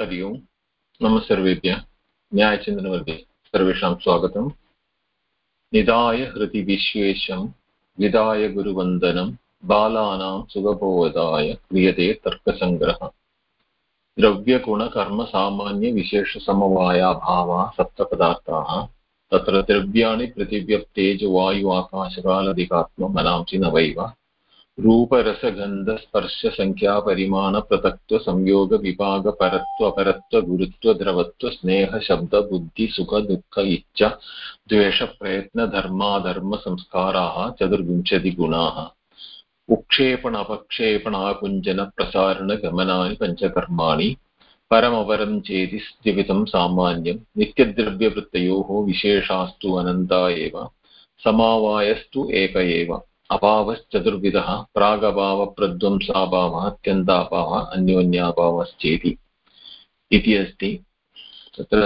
हरि ओम् नमः सर्वेभ्यः। न्यायचिन्तनवर्गे सर्वेषां स्वागतम्। निधाय हृदि विश्वेशं, विधाय गुरुवन्दनं, बालानां सुगबोधाय क्रियते तर्कसङ्ग्रहः। द्रव्यगुणकर्मसामान्यविशेषसमवायाभावा सप्तपदार्थाः। तत्र द्रव्याणि पृथिव्यप्तेजवायु आकाशकालदिकात्ममनांसि नवैव रूपरसगन्धस्पर्शसङ्ख्यापरिमाणपृथक्त्वसंयोगविभागपरत्वपरत्वगुरुत्वद्रवत्व इच्छा द्वेषप्रयत्नधर्माधर्मसंस्काराः चतुर्विंशतिगुणाः। उक्षेपण अपक्षेपणाकुञ्जनप्रसारणगमनानि पञ्चकर्माणि परमपरं चेति द्विविधं सामान्यं, नित्यद्रव्यवृत्तयोः विशेषास्तु अनन्ता एव, समावायस्तु एक एव। अभावश्चतुर्विधः प्रागभावप्रध्वंसाभावः अत्यन्ताभावः अन्योन्याभावश्चेति इति अस्ति। तत्र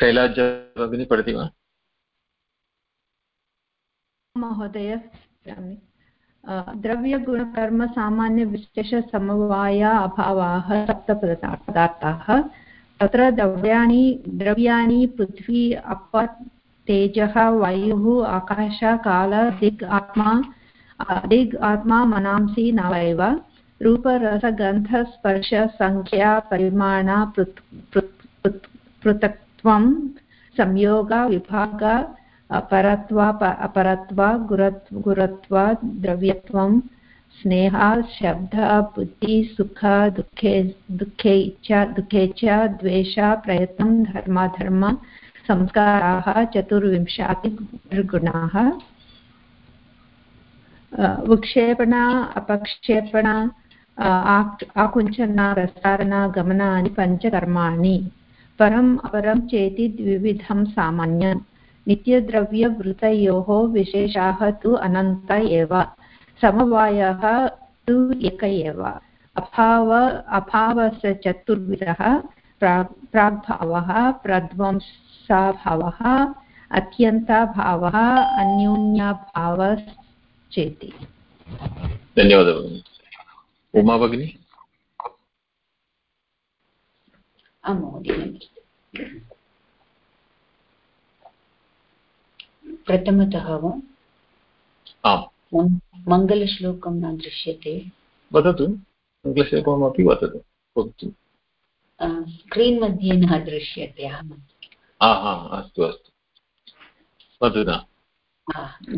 शैलाजा पठति वा? महोदय द्रव्यगुणकर्मसामान्यविशेषसमवाया अभावाः, सप्तपदार्थाः, तत्र द्रव्याणि द्रव्याणि, पृथ्वी अप तेजः, वायुः, आकाश, काल, दिग् आत्मा दिग् आत्मा, मनांसि, नवैव। रूपरसगन्धस्पर्श सङ्ख्या परिमाण पृथक्त्वं, संयोग, विभाग परत्व अपरत्व, गुरत्, गुरत्व, द्रव्यत्वं, स्नेह, शब्द, बुद्धि, सुख, दुःखे दुःखे च दुःखे च, द्वेष, प्रयत्नं, धर्माधर्म संस्काराः चतुर्विंशतिगुणाः विक्षेपण, अपक्षेपण आकुञ्चन, प्रसारण, गमनानि, पञ्चकर्माणि, परम् अपरं चेति द्विविधं सामान्यम्। नित्यद्रव्यवृतयोः विशेषाः तु अनन्त एव, समवायः तु एक एव। अभाव, अभावस्य चतुर्विधः प्राग्भावः प्रध्वंसाभावः अत्यन्ताभावः अन्योन्याभावश्चेति धन्यवादः उमा भगिनी? आं महोदय। प्रथमतः वा आम्। मङ्गलश्लोकं न दृश्यते। वदतु। मङ्गलश्लोकमपि वदतु। वदतु। स्क्रीन् मध्ये न दृश्यते हा हा अस्तु अस्तु वदतु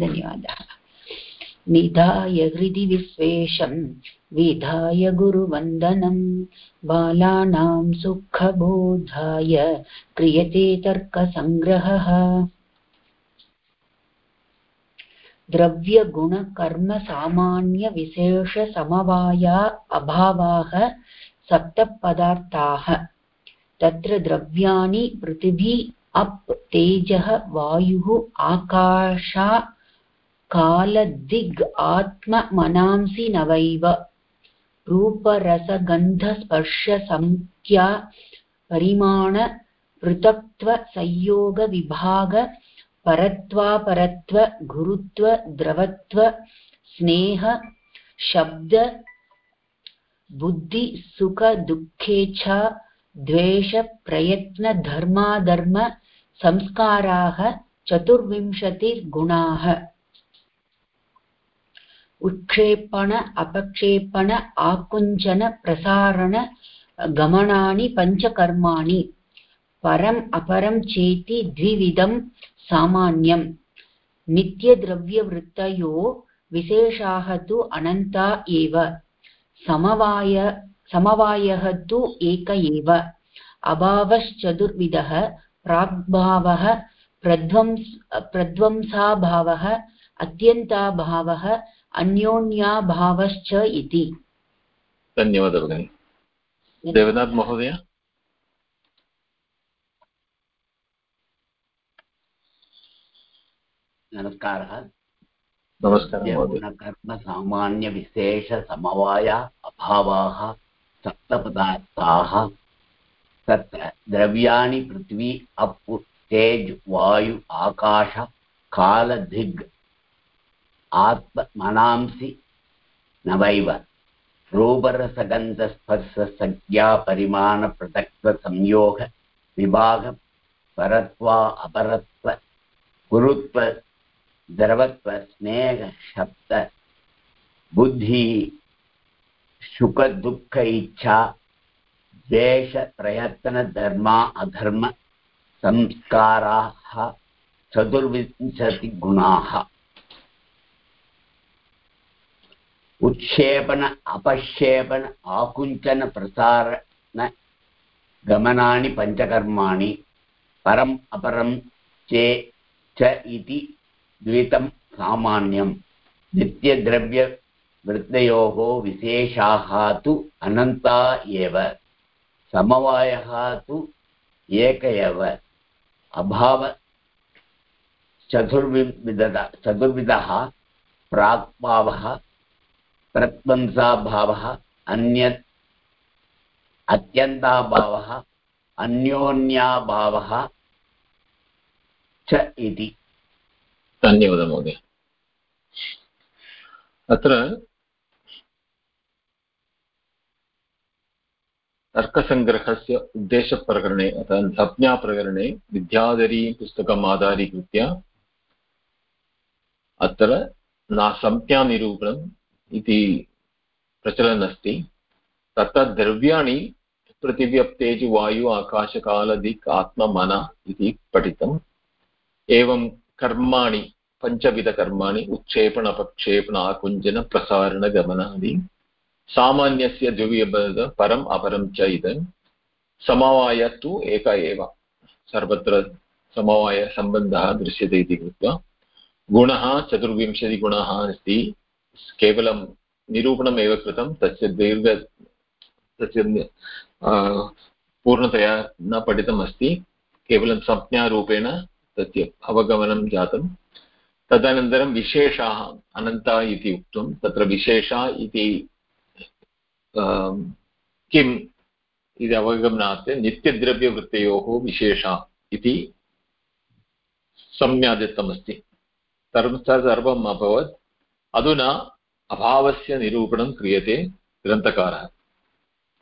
धन्यवादः निधाय हृदि विश्वेशं विधाय गुरुवन्दनं बालानां सुखबोधाय क्रियते तर्कसङ्ग्रहः द्रव्यगुणकर्मसामान्यविशेषसमवाया अभावाः सप्तपदार्थाः तत्र द्रव्याणि पृथिवी अप् तेजः वायुः आकाशा कालदिग् आत्ममनांसि नवैव रूपरसगन्धस्पर्शसङ्ख्या परिमाण पृथक्त्वसंयोगविभाग परत्वापरत्व गुरुत्व द्रवत्व स्नेह शब्द बुद्धि सुख द्वेष प्रयत्न धर्माधर्म संस्काराः चतुर्विंशतिर्गुणाः। उत्क्षेपण, अपक्षेपण, आकुञ्चन, प्रसारण, गमनानि, पञ्चकर्माणि। परम् अपरं चेति, द्विविधं, सामान्यम्। नित्यद्रव्यवृत्तयो, विशेषाः तु अनन्ता एव। समवाय, समवायः तु एक एव। अभावश्चतुर्विधः प्राग्भावः प्रध्वंस प्रध्वंसाभावः अत्यन्ताभावः अन्योन्याभावश्च इति। धन्यवादः भगिनि। देवनाथ महोदय? नमस्कारः। नमस्कारः कर्मसामान्यविशेषसमवाय अभावाः सप्तपदार्थाः। तत्र द्रव्याणि पृथ्वी अप् तेज् वायु आकाश कालधिग् आत्ममनांसि नवैव रूपरसगन्धस्पर्शसज्ञापरिमाणपृथक्त्वसंयोग विभाग परत्वा अपरत्व गुरुत्व द्रवत्व स्नेह शब्द बुद्धि सुखदुःख इच्छा द्वेष प्रयत्नधर्मा अधर्म संस्काराः चतुर्विंशतिगुणाः उत्क्षेपण अपक्षेपण आकुञ्चन प्रसारण गमनानि, पञ्चकर्माणि, परम् अपरं चे, च इति द्वितं सामान्यं नित्यद्रव्यवृत्तयोः विशेषाः तु अनन्ता एव। समवायः तु एक एव अभाव चतुर्विध प्राग्भावः प्रध्वंसाभावः अन्यत् अत्यन्ताभावः अन्योन्याभावः च इति। धन्यवादः महोदय। अत्र तर्कसङ्ग्रहस्य उद्देशप्रकरणे अतः संज्ञाप्रकरणे विद्याधरी पुस्तकम् आधारीकृत्य अत्र न संज्ञानिरूपणम् इति प्रचलन् अस्ति तत्र द्रव्याणि पृथिव्यप्तेजु वायु आकाशकालदिक् आत्ममन इति पठितम्। एवं कर्माणि, पञ्चविधकर्माणि, उत्क्षेपण, अपक्षेपण, आकुञ्जन प्रसारणगमनादि सामान्यस्य द्विविध परम् अपरं च इदं। समवाय तु एक एव। सर्वत्र समवायसम्बन्धः दृश्यते इति कृत्वा। गुणः चतुर्विंशतिगुणः अस्ति। केवलं निरूपणमेव कृतं। तस्य दीर्घ तस्य पूर्णतया न पठितमस्ति केवलं संज्ञारूपेण तस्य अवगमनं जातं। तदनन्तरं विशेषाः अनन्ता इति उक्तं। तत्र विशेषा इति किम् इति अवगमनात् नित्यद्रव्यवृत्तयोः विशेषा इति संज्ञा दत्तमस्ति सर्वम् अभवत्। अधुना अभावस्य निरूपणं क्रियते ग्रन्थकारः।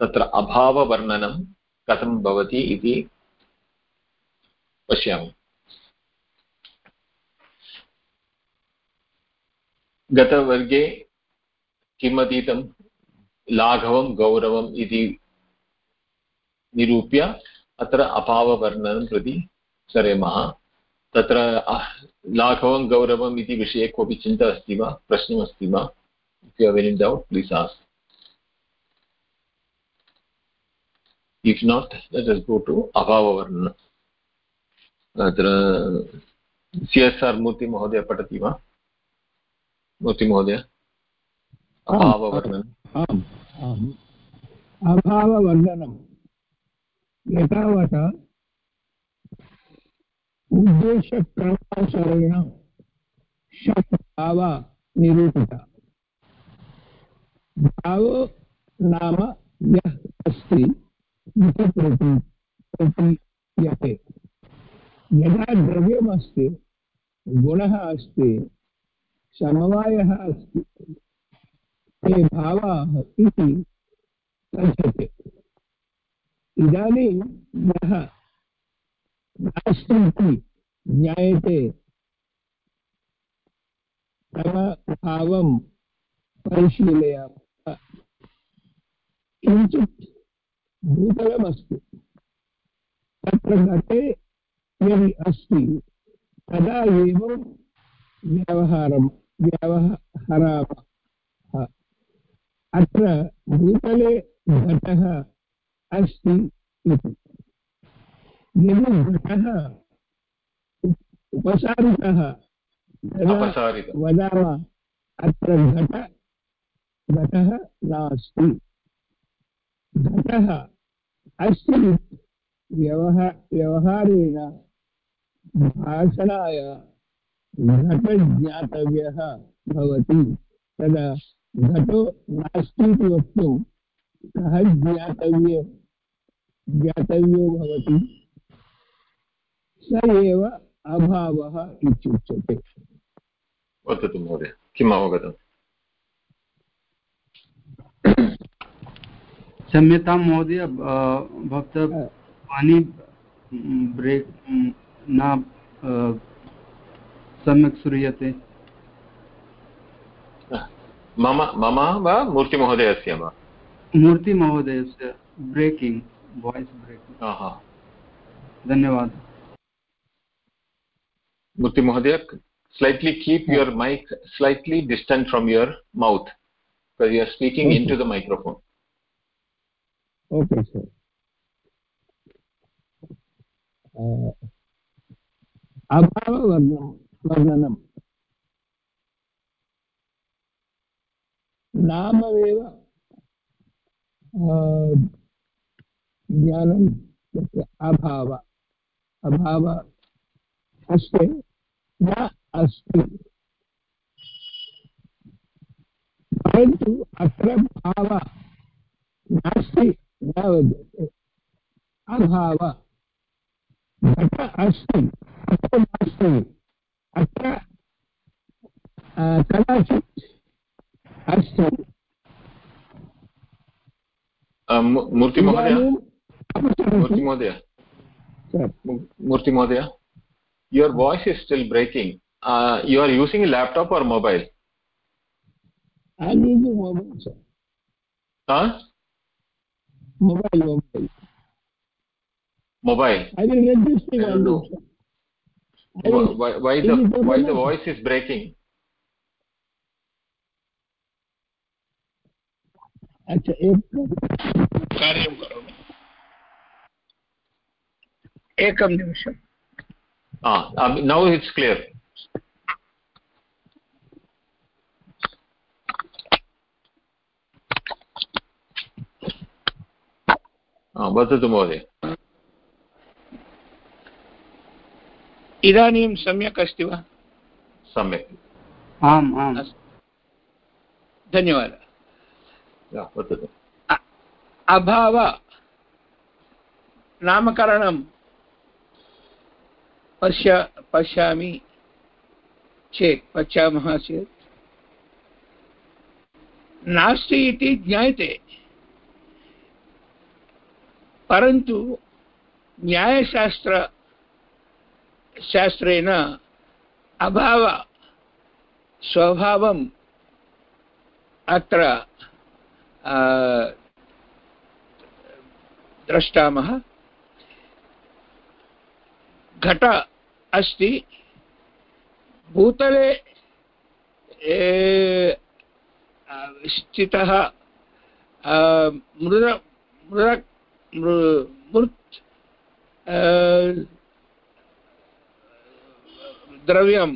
तत्र अभाववर्णनं कथं भवति इति पश्यामः। गतवर्गे किम् अधीतं लाघवं गौरवम् इति निरूप्य अत्र अभाववर्णनं प्रति सरेमः तत्र लाघवं गौरवम् इति विषये कोऽपि चिन्ता अस्ति वा? प्रश्नमस्ति वा? If you have doubt please ask if not let us go to अभाववर्णन अत्र सि एस् आर् मूर्तिमहोदय पठति वा? मूर्तिमहोदय अभाववर्णनम् अभाववर्णनं एतावता उद्देशक्रमानुसारेण षट्भावा निरूपिता। भावो नाम यः अस्ति प्रतीयते। यदा द्रव्यमस्ति, गुणः अस्ति, समवायः अस्ति ते भावाः इति कथ्यते इदानीं यः इति ज्ञायते, तव भावं परिशीलयामः। किञ्चित् भूतलमस्ति। तत्र घटे यदि अस्ति, तदा एव व्यवहारं व्यवहरामः। अत्र भूतले घटः अस्ति इति। यदि घटः उपसारितः वदामः अत्र घट घटः नास्ति। घटः अस्ति व्यवह व्यवहारेण भाषणाय घटज्ञातव्यः भवति। तदा घटो नास्ति इति वक्तुं कः ज्ञातव्य ज्ञातव्यो भवति। स एव अभावः इत्युच्यते। वदतु महोदय किम् अवगतम् क्षम्यतां महोदय भवतः ब्रेक् न सम्यक् श्रूयते। मम मम वा मूर्तिमहोदयस्य वा मूर्तिमहोदयस्य ब्रेकिङ्ग् वाय्स् ब्रेकिङ्ग् धन्यवादः मूर्तिमहोदय slightly keep your mic slightly distant from your mouth because you are speaking Okay. into the microphone okay sir अभाववर्णनं वर्णनं नाममेव ज्ञानं तस्य अभाव। अभाव अस्ति, न अस्ति। परन्तु अत्र भाव नास्ति, न वदति अभाव घट अस्ति अत्र नास्ति। अत्र कदाचित् अस्ति Uh, Mu- मूर्तिमहोदय इदानीम् अपसरति मूर्तिमहोदय sir Mu- मूर्तिमहोदय your voice is still breaking uh, you are using a laptop or mobile I need the mobile, sir. huh Mobile, mobile. mobile I will reduce the I don't know. volume, sir. I will- why, why Is the it why the okay? voice is breaking अच्छा एक कार्यं करोमि एकं निमिषम्। it's clear. ah वदतु महोदय इदानीं सम्यक् अस्ति वा? सम्यक्। आम् आम्। अस्तु। धन्यवादः। वदतु अभाव, नामकरणं, पश्य, पश्यामि चेत्, पश्यामः चेत्। नास्ति इति ज्ञायते। परन्तु न्यायशास्त्र, शास्त्रेण अभाव, स्वभावम् अत्र द्रष्टामः। घट अस्ति। भूतले स्थितः मृद मृद मृत् द्रव्यं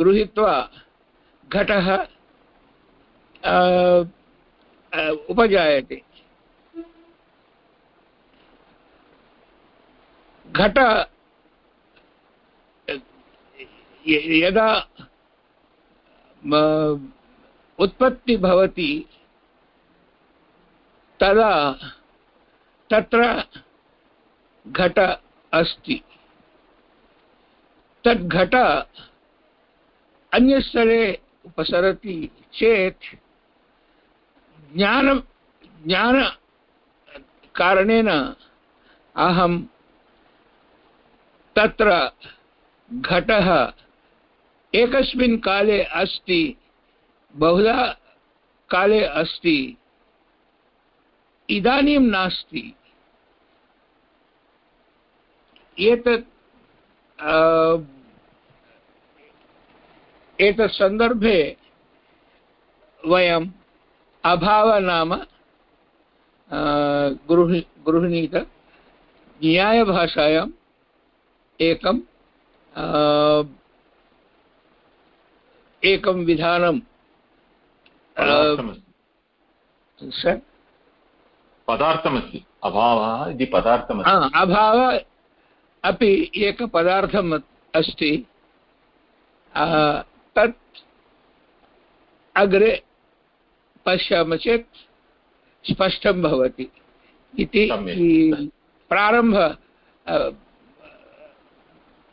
गृहीत्वा घटः उपजायते। घट यदा उत्पत्ति भवति तदा तत्र घट अस्ति। तद् घट अन्यस्थले उपसरति चेत् ज्ञानं ज्ञानकारणेन अहं तत्र घटः एकस्मिन् काले अस्ति, बहुधा काले अस्ति, इदानीं नास्ति। एतत् एतत् सन्दर्भे वयम् अभाव नाम गृहि गृह्णीत न्यायभाषायाम् एकं एकं विधानं पदार्थमस्ति। अभावः इति पदार्थमस्ति। अभाव अपि एकपदार्थम् अस्ति। तत् अग्रे पश्यामः चेत् स्पष्टं भवति इति प्रारम्भ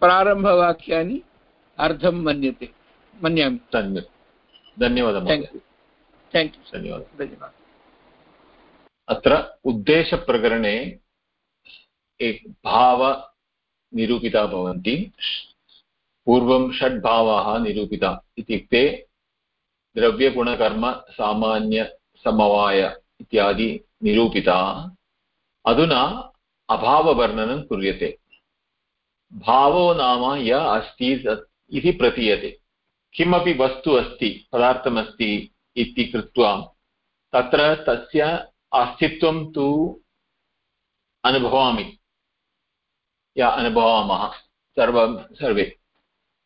प्रारम्भवाक्यानि अर्थं मन्यते मन्यामि। धन्यवादः। थेङ्क् यू धन्यवादः। धन्यवादः। अत्र उद्देशप्रकरणे एक भावनिरूपिता भवन्ति। पूर्वं षड्भावाः निरूपिता इत्युक्ते द्रव्यगुणकर्म सामान्यसमवाय इत्यादि निरूपिता अधुना अभाववर्णनं क्रियते भावो नाम य अस्ति इति प्रतीयते किमपि वस्तु अस्ति पदार्थमस्ति इति कृत्वा तत्र तस्य अस्तित्वं तु अनुभवामि या अनुभवामः सर्वं सर्वे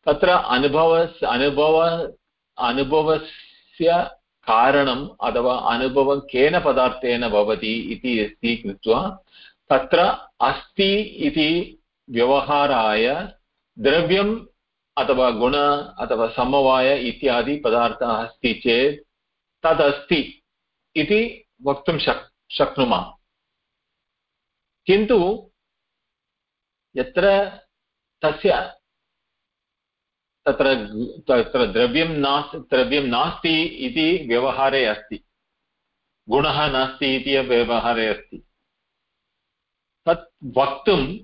तत्र अनुभव अनुभव अनुभवस्य कारणम् अथवा अनुभवं केन पदार्थेन भवति इति अस्ति कृत्वा तत्र अस्ति इति व्यवहाराय द्रव्यम् अथवा गुण अथवा समवाय इत्यादि पदार्थः अस्ति चेत् तदस्ति इति वक्तुं शक्, शक्नुमः। किन्तु यत्र तस्य तत्र तत्र द्रव्यं नास्ति द्रव्यं नास्ति इति व्यवहारे अस्ति। गुणः नास्ति इति व्यवहारे अस्ति। तत् वक्तुं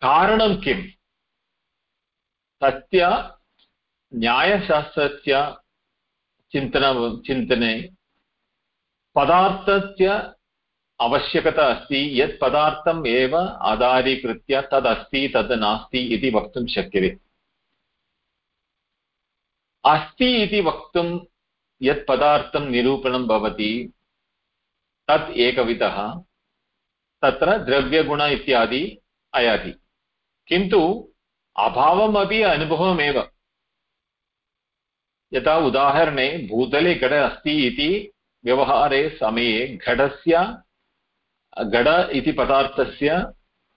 कारणं किम्? तस्य न्यायशास्त्रस्य चिन्तन, चिन्तने पदार्थस्य आवश्यकता अस्ति, यत् पदार्थम् एव आधारीकृत्य तदस्ति, तद् नास्ति इति वक्तुं शक्यते। अस्ति इति वक्तुं यत् पदार्थं निरूपणं भवति, तत् एकविधः, तत्र द्रव्यगुण इत्यादि आयाति। किन्तु अभावमपि अनुभवमेव। यथा उदाहरणे, भूतले घट अस्ति इति व्यवहारे समये घटस्य घट इति पदार्थस्य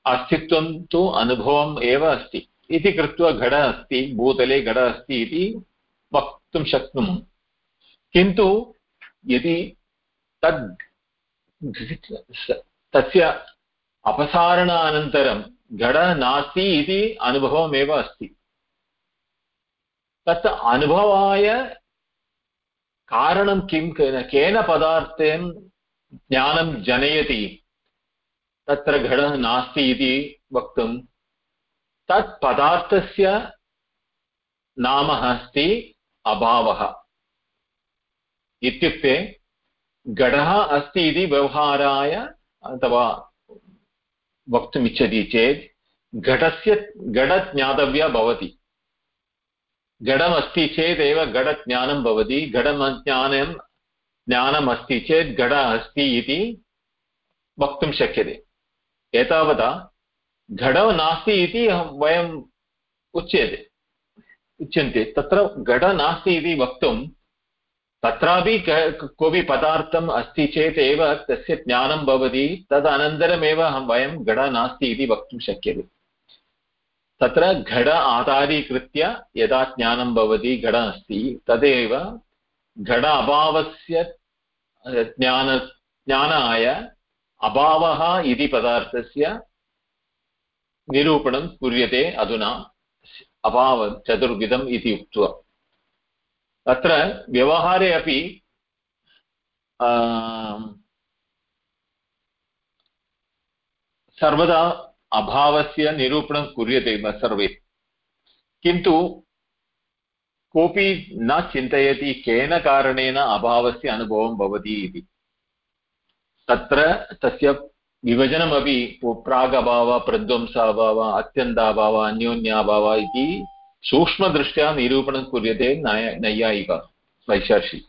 अस्तित्वं तु अनुभवम् एव अस्ति। इति कृत्वा घट अस्ति, भूतले घट अस्ति इति वक्तुं शक्नुमः। किन्तु यदि तद् तस्य अपसारणानन्तरं घट नास्ति इति अनुभवमेव अस्ति। तत् अनुभवाय कारणं किं केन पदार्थेन ज्ञानं जनयति, तत्र घटः नास्ति इति वक्तुं। तत् पदार्थस्य नाम अस्ति अभावः। इत्युक्ते घटः अस्ति इति व्यवहाराय अथवा वक्तुमिच्छति चेत् घटस्य घटज्ञातव्या भवति। घटमस्ति चेदेव घटज्ञानं भवति। घटज्ञानं ज्ञानमस्ति चेत् घट अस्ति इति वक्तुं शक्यते। एतावता घटः नास्ति इति वयम् उच्यते। उच्यन्ते। तत्र घट नास्ति इति वक्तुं तत्रापि कोऽपि पदार्थम् अस्ति चेत् एव तस्य ज्ञानं भवति। तदनन्तरमेव वयं घट नास्ति इति वक्तुं शक्यते। तत्र घट आधारीकृत्य यदा ज्ञानं भवति घट अस्ति, तदेव घट अभावस्य ज्ञान, ज्ञानाय अभावः इति पदार्थस्य निरूपणं कुर्यते अधुना। अभावचतुर्विधम् इति उक्त्वा। तत्र व्यवहारे अपि सर्वदा अभावस्य निरूपणं कुर्यते सर्वे। किन्तु कोऽपि न चिन्तयति केन कारणेन अभावस्य अनुभवं भवति इति। तत्र तस्य विभजनमपि प्रागभाव प्रध्वंसाभाव अत्यन्ताभाव अन्योन्याभाव इति सूक्ष्मदृष्ट्या निरूपणं कुर्यते नय नैयायिका वैशर्षि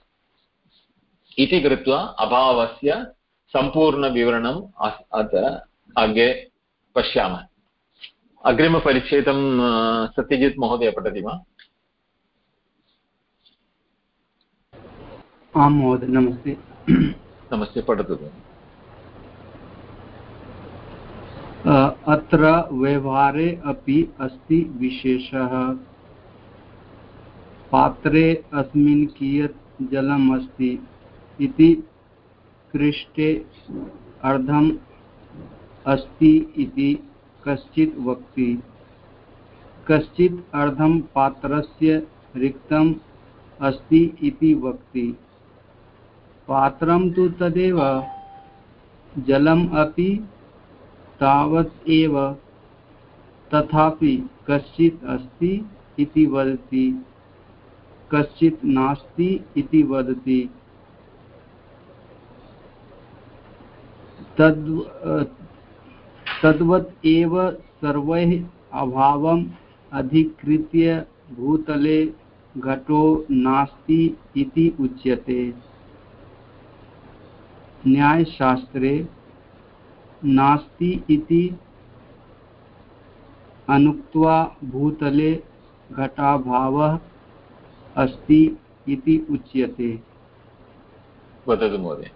इति कृत्वा अभावस्य सम्पूर्णविवरणम् अत्र अग्रे पश्यामः। अग्रिमपरिच्छेदं सत्यजित् महोदय पठति वा? आं महोदय नमस्ते। नमस्ते पठतु। अत्र व्यवहारे अपि अस्ति विशेषः। पात्रे अस्मिन् कियत् जलम् अस्ति इति पृष्ठे अर्धम् अस्ति इति कश्चित् वक्ति। कश्चित् अर्धं पात्रस्य रिक्तम् अस्ति इति वक्ति। पात्रं तु तदेव जलम् अपि तावत् एव तथापि कश्चित् अस्ति इति वदति, कश्चित् नास्ति इति वदति। तद् तद्वत् एव सर्वैः अभावम् अधिकृत्य भूतले घटो नास्ति इति उच्यते। न्यायशास्त्रे नास्ति इति अनुक्त्वा भूतले घटाभावः अस्ति इति उच्यते। वदतु महोदय।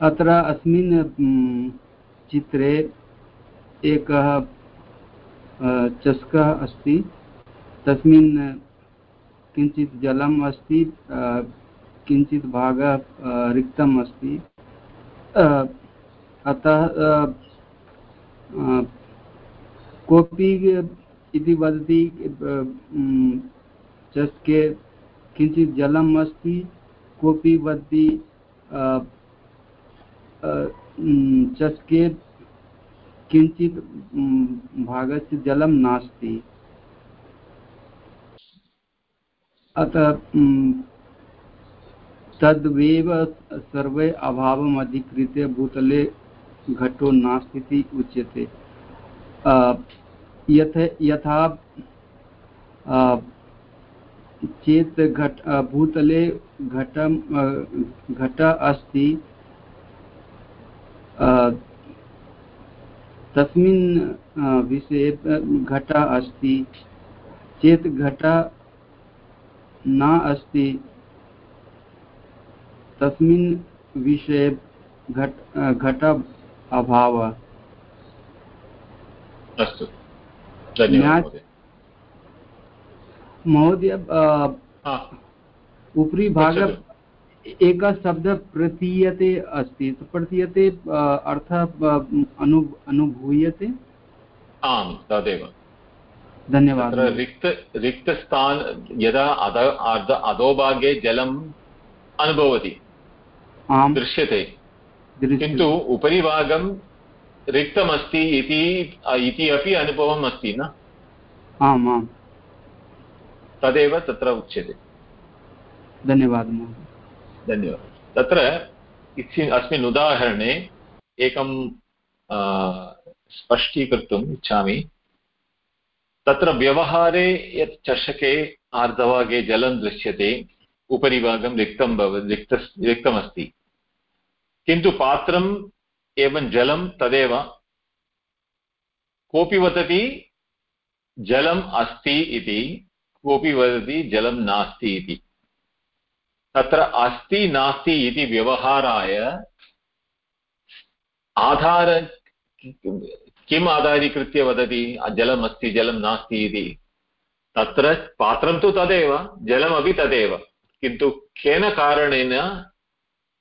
अत्र अस्मिन् चित्रे एकः चषकः अस्ति। तस्मिन् किञ्चित् जलम् अस्ति किञ्चित् भागः रिक्तम् अस्ति। अतः कोऽपि इति वदति चषके किञ्चित् जलम् अस्ति, कोऽपि वदति चषके किञ्चित् भागस्य जलं नास्ति। अतः तद्वेव सर्वे अभावम् अधिकृत्य भूतले घटो नास्ति इति उच्यते यथ, यथा चेत् घट भूतले घटं घट अस्ति तस्मिन् विषये घट अस्ति, चेत् घट न अस्ति तस्मिन् विषये घट घट अभावः। अस्तु। धन्यवादः महोदय। उपरि भाग एकः शब्दः प्रतीयते अस्ति। प्रतीयते अर्थः अनु अनुभूयते? आम् तदेव। धन्यवादः। रिक्त रिक्तस्थान यदा अध अधोभागे जलम् अनुभवति। दृश्यते। दृश्यते। किन्तु उपरि भागं रिक्तमस्ति इति इति अपि अनुभवम् अस्ति न? आम् आम्। तदेव तत्र उच्यते। धन्यवादः धन्यवादः। तत्र अस्मिन् उदाहरणे एकं स्पष्टीकर्तुम् इच्छामि। तत्र व्यवहारे यत् चषके आर्धभागे जलं दृश्यते उपरि भागं रिक्तं भव, रिक्त, रिक्तमस्ति। किन्तु पात्रम् एवं जलं तदेव। कोऽपि वदति जलम् अस्ति इति, कोऽपि वदति जलं नास्ति इति। तत्र अस्ति नास्ति इति व्यवहाराय आधार किम् आधारीकृत्य वदति? जलम् अस्ति जलं नास्ति इति। तत्र पात्रं तु तदेव, जलमपि तदेव। किन्तु केन कारणेन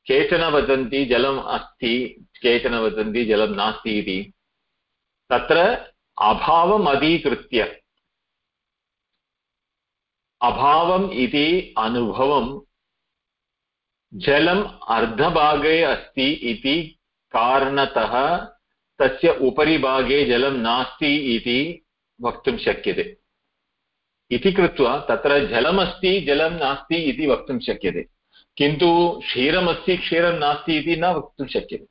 केचन वदन्ति जलम् अस्ति, केचन वदन्ति जलं नास्ति इति, तत्र अभावम् अधिकृत्य, अभावम् इति अनुभवं जलम् अर्धभागे अस्ति इति कारणतः तस्य उपरि भागे जलं नास्ति इति वक्तुं शक्यते। इति कृत्वा तत्र जलमस्ति, जलं नास्ति इति वक्तुं शक्यते। किन्तु क्षीरमस्ति, क्षीरं नास्ति इति न वक्तुं शक्यते।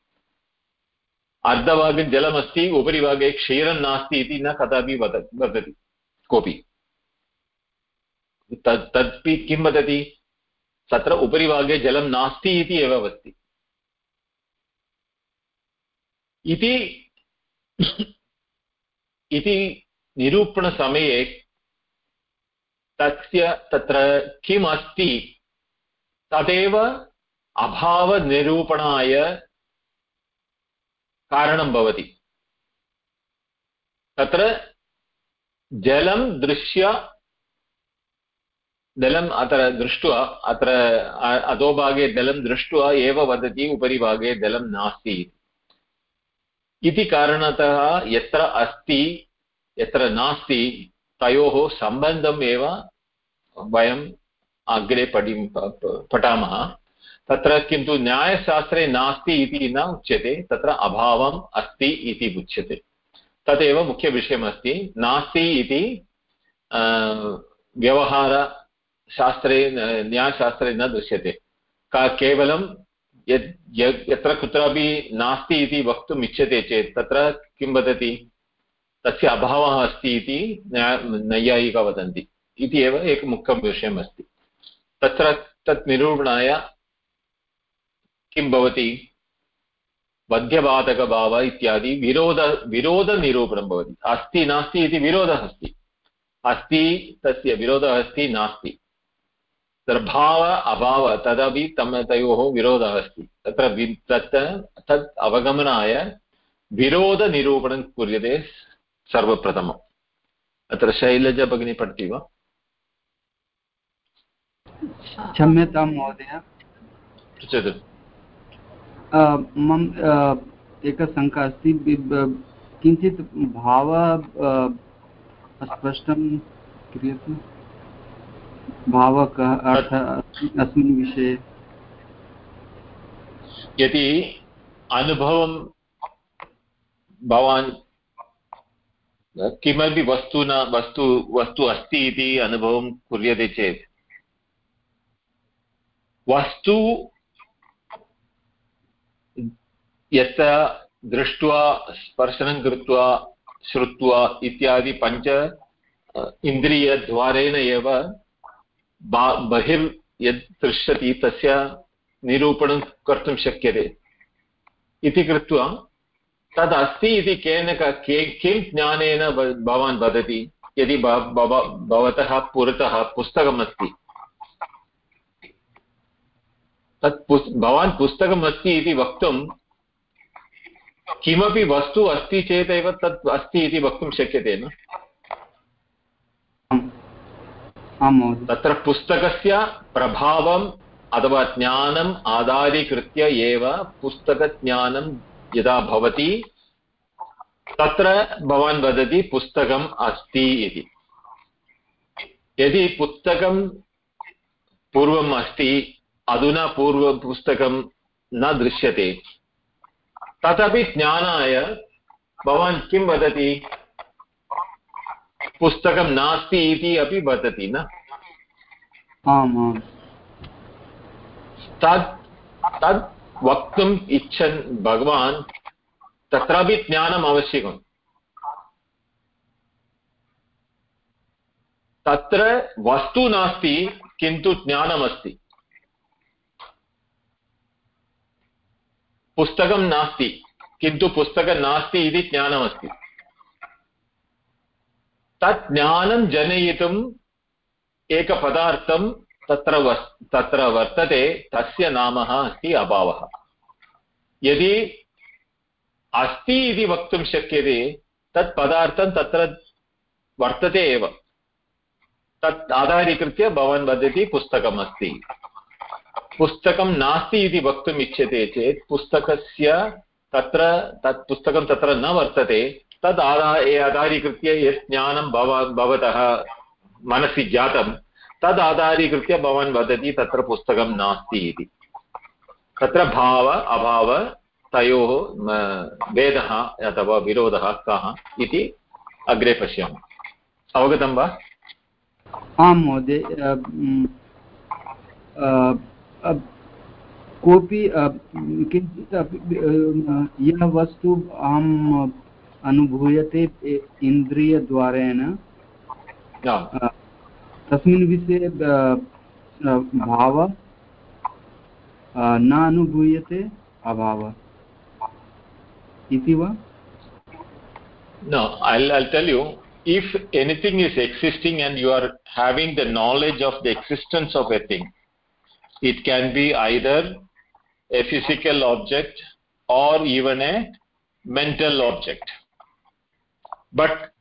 अर्धभागे जलमस्ति उपरि भागे क्षीरं नास्ति इति न कदापि वद, वदति कोऽपि। तत् तदपि किं वदति? तत्र उपरि भागे जलं नास्ति इति एव इति इति निरूपणसमये तस्य तत्र किम् अस्ति तदेव अभावनिरूपणाय कारणं भवति। तत्र जलं दृश्य, जलम् अत्र दृष्ट्वा, अत्र अधोभागे जलं दृष्ट्वा एव वदति उपरि भागे जलं नास्ति। इति कारणतः यत्र अस्ति, यत्र नास्ति तयोः सम्बन्धम् एव वयं अग्रे पठि, पठामः। तत्र किन्तु न्यायशास्त्रे नास्ति इति न उच्यते, तत्र अभावम् अस्ति इति उच्यते। तदेव मुख्यविषयमस्ति। नास्ति इति व्यवहारशास्त्रे, न्यायशास्त्रे न दृश्यते। केवलं यत् यत्र कुत्रापि नास्ति इति वक्तुम् इच्छते चेत् तत्र किं वदति? तस्य अभावः अस्ति इति नैयायिका वदन्ति इति एव एकं मुख्यं विषयम् अस्ति। तत्र तत् निरूपणाय किं भवति? मध्यबाधकभाव इत्यादि विरोध, विरोधनिरूपणं भवति। अस्ति, नास्ति इति विरोधः अस्ति। अस्ति तस्य विरोधः अस्ति, नास्ति। तद्भाव अभाव, तदपि तम तयोः विरोधः अस्ति। तत्र तत् तत् अवगमनाय विरोधनिरूपणं क्रियते सर्वप्रथमम् अत्र शैलजा भगिनी पठति वा? क्षम्यतां महोदय। पृच्छतु। मम एका शङ्का अस्ति। किञ्चित् भावः स्पष्टं क्रियते? भावः कः अर्थः अस्मिन् विषये। यदि अनुभवं भवान् किमपि वस्तु न, वस्तु वस्तु अस्ति इति अनुभवं कुर्यते चेत्। वस्तु यत्र दृष्ट्वा, स्पर्शनं कृत्वा, श्रुत्वा इत्यादि पञ्च इन्द्रियद्वारेण एव बहिर् यद् दृश्यति तस्य निरूपणं कर्तुं शक्यते। इति कृत्वा तद् अस्ति इति केन किं ज्ञानेन भवान् वदति? यदि भवतः पुरतः पुस्तकमस्ति तत् भवान् पुस्तकम् अस्ति इति वक्तुं किमपि वस्तु अस्ति चेदेव तत् अस्ति इति वक्तुं शक्यते न? तत्र पुस्तकस्य प्रभावम् अथवा ज्ञानम् आधारीकृत्य एव पुस्तकज्ञानं यदा भवति तत्र भवान् वदति पुस्तकम् अस्ति इति। यदि पुस्तकं पूर्वम् अस्ति अधुना पूर्वपुस्तकं न दृश्यते तदपि ज्ञानाय भवान् किं वदति? पुस्तकं नास्ति इति अपि वदति न? तत् तत् वक्तुम् इच्छन् भगवान् तत्रापि ज्ञानम् आवश्यकम्। तत्र वस्तु नास्ति, किन्तु ज्ञानमस्ति। पुस्तकं नास्ति, किन्तु पुस्तकं नास्ति इति ज्ञानमस्ति। तत् ज्ञानं जनयितुम् एकपदार्थं तत्र वस्, तत्र वर्तते, तस्य नाम अस्ति अभावः। यदि अस्ति इति वक्तुं शक्यते, तत् पदार्थं तत्र वर्तते एव। तत् आधारीकृत्य भवान् वदति पुस्तकम् अस्ति। पुस्तकं नास्ति इति वक्तुम् इच्छते चेत् पुस्तकस्य तत्र, तत् पुस्तकं तत्र न वर्तते, तद् आधा आधारीकृत्य यत् ज्ञानं भव भवतः मनसि जातं तद् आधारीकृत्य भवान् वदति तत्र पुस्तकं नास्ति इति। तत्र भाव अभाव तयोः भेदः अथवा विरोधः कः इति अग्रे पश्यामः। अवगतं वा? आं महोदय कोऽपि किञ्चित् यः वस्तु अहं अनुभूयते इन्द्रियद्वारेण तस्मिन् विषये भाव न अनुभूयते अभाव इति वा No, I'll, I'll tell you, if anything is existing and you are having the knowledge of the existence of a thing, it can be either a physical object or even a mental object. But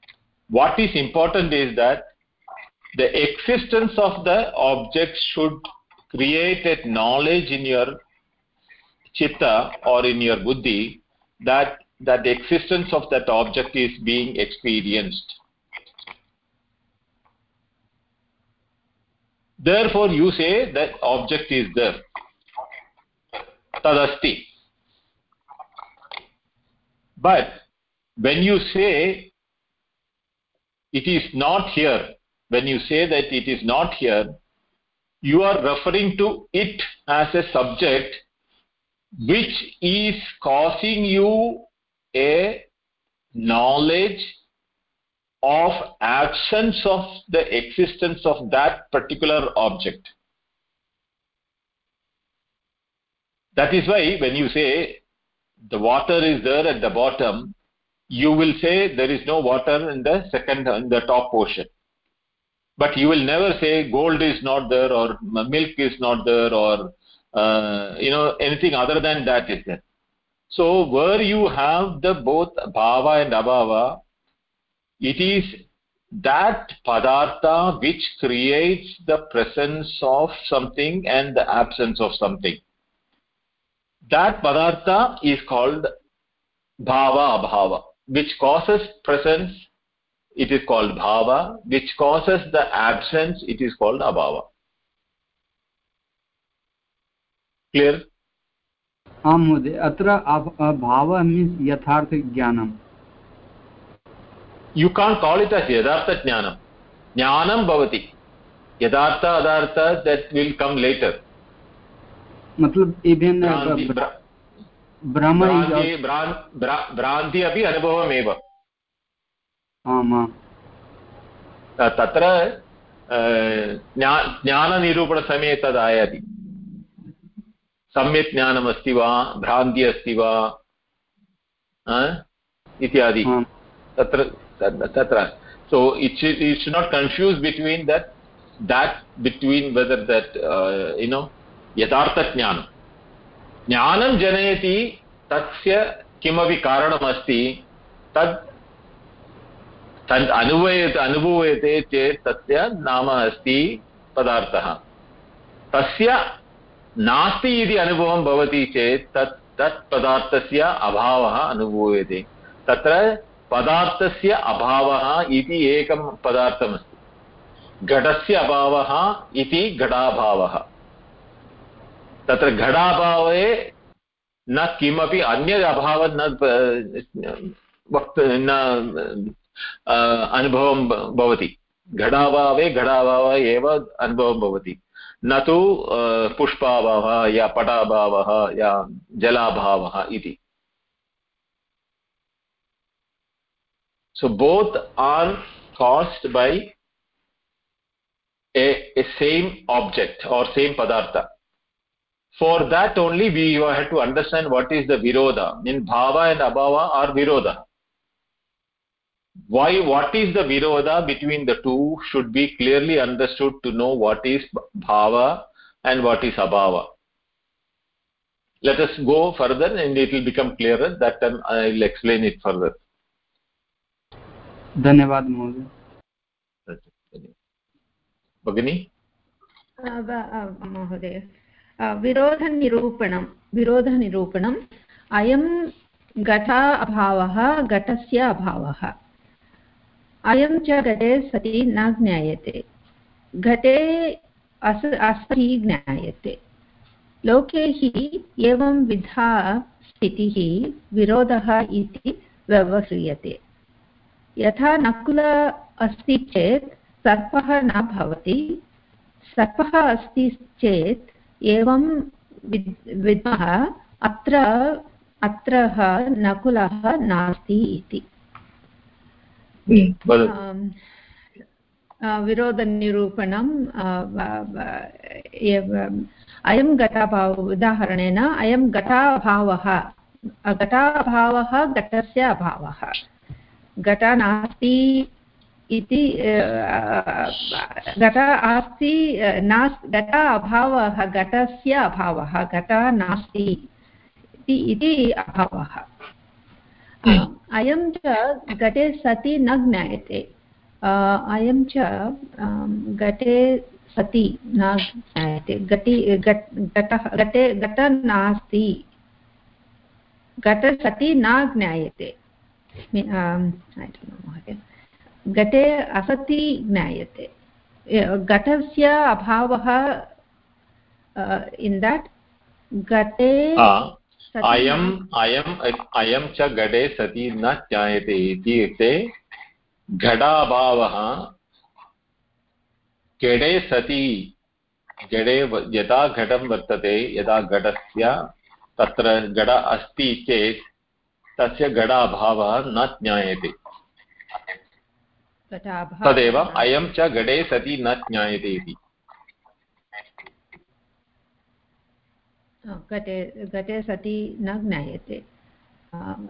what is important is that the existence of the object should create a knowledge in your chitta or in your buddhi that that the existence of that object is being experienced. Therefore you say that object is there tadasti. But when you say it is not here when you say that it is not here you are referring to it as a subject which is causing you a knowledge of absence of the existence of that particular object. That is why when you say the water is there at the bottom you will say there is no water in the second in the top portion but you will never say gold is not there or milk is not there or uh, you know anything other than that is there. So where you have the both bhava and abhava it is that padartha which creates the presence of something and the absence of something. That padartha is called bhava abhava which causes presence it is called bhava which causes the absence it is called abhava clear आं महोदय अत्र भावः means यथार्थज्ञानं you can't call it as yadartha jnanam jnanam bhavati yadartha adartha that will come later मतलब even भ्रान्ति अपि अनुभवमेव तत्र ज्ञाननिरूपणसमये ज्ञान तदायाति सम्यक् ज्ञानमस्ति वा भ्रान्तिः अस्ति वा इत्यादि तत्र तत्र so it it's not confuse between that that between whether that you know यथार्थज्ञानं ज्ञानं जनयति तस्य किमपि कारणमस्ति तत् तद् अनुभूयते अनुभूयते चेत् तस्य नाम अस्ति पदार्थः। तस्य नास्ति इति अनुभवं भवति चेत् तत् तत् पदार्थस्य अभावः अनुभूयते। तत्र पदार्थस्य अभावः इति एकं पदार्थमस्ति। घटस्य अभावः इति घटाभावः। तत्र घटाभावे न किमपि अन्यद् अभावः न वक्त न अनुभवं भवति। घटाभावे घटाभावः एव अनुभवं भवति। न तु पुष्पाभावः, या पटाभावः, या जलाभावः इति। So both are caused by a same object or same पदार्थ for that only we you have to understand what is the विरोध मीन् भाव एण्ड् अभाव आर् विरोधः why what is the virodha between the two should be clearly understood to know what is bhava and what is abhava let us go further and it will become clearer that time i will explain it further धन्यवाद महोदय भगिनि महोदय विरोधनिरूपणं विरोधनिरूपणम् अयं घटा अभावः घटस्य अभावः अयं च घटे सति न ज्ञायते। घटे अस्, अस्ति ज्ञायते। लोके हि एवं विधा स्थितिः विरोधः इति व्यवह्रियते। यथा नकुल अस्ति चेत् सर्पः न भवति, सर्पः अस्ति चेत् एवं विद्मः अत्र अत्र नकुलः नास्ति इति। विरोधनिरूपणं अयं घटाभाव उदाहरणेन अयं घटाभावः घटाभावः घटस्य अभावः घट नास्ति इति घट अस्ति नास् घट अभावः घटस्य अभावः घट नास्ति इति अभावः अयं च घटे सति न ज्ञायते। अयं च घटे सति न ज्ञायते। घटि घटः घटे घट नास्ति। घट सति न ज्ञायते। घटे असति ज्ञायते। घटस्य अभावः इन् दट् घटे अयम् अयम् अयं च घटे सति न ज्ञायते इत्युक्ते घटाभावः घटे सति घटे यदा घटं वर्तते यदा घटस्य तत्र घट अस्ति चेत् तस्य घटाभावः न ज्ञायते। तदेव अयं च घटे सति न ज्ञायते इति। घटे घटे सति न ज्ञायते।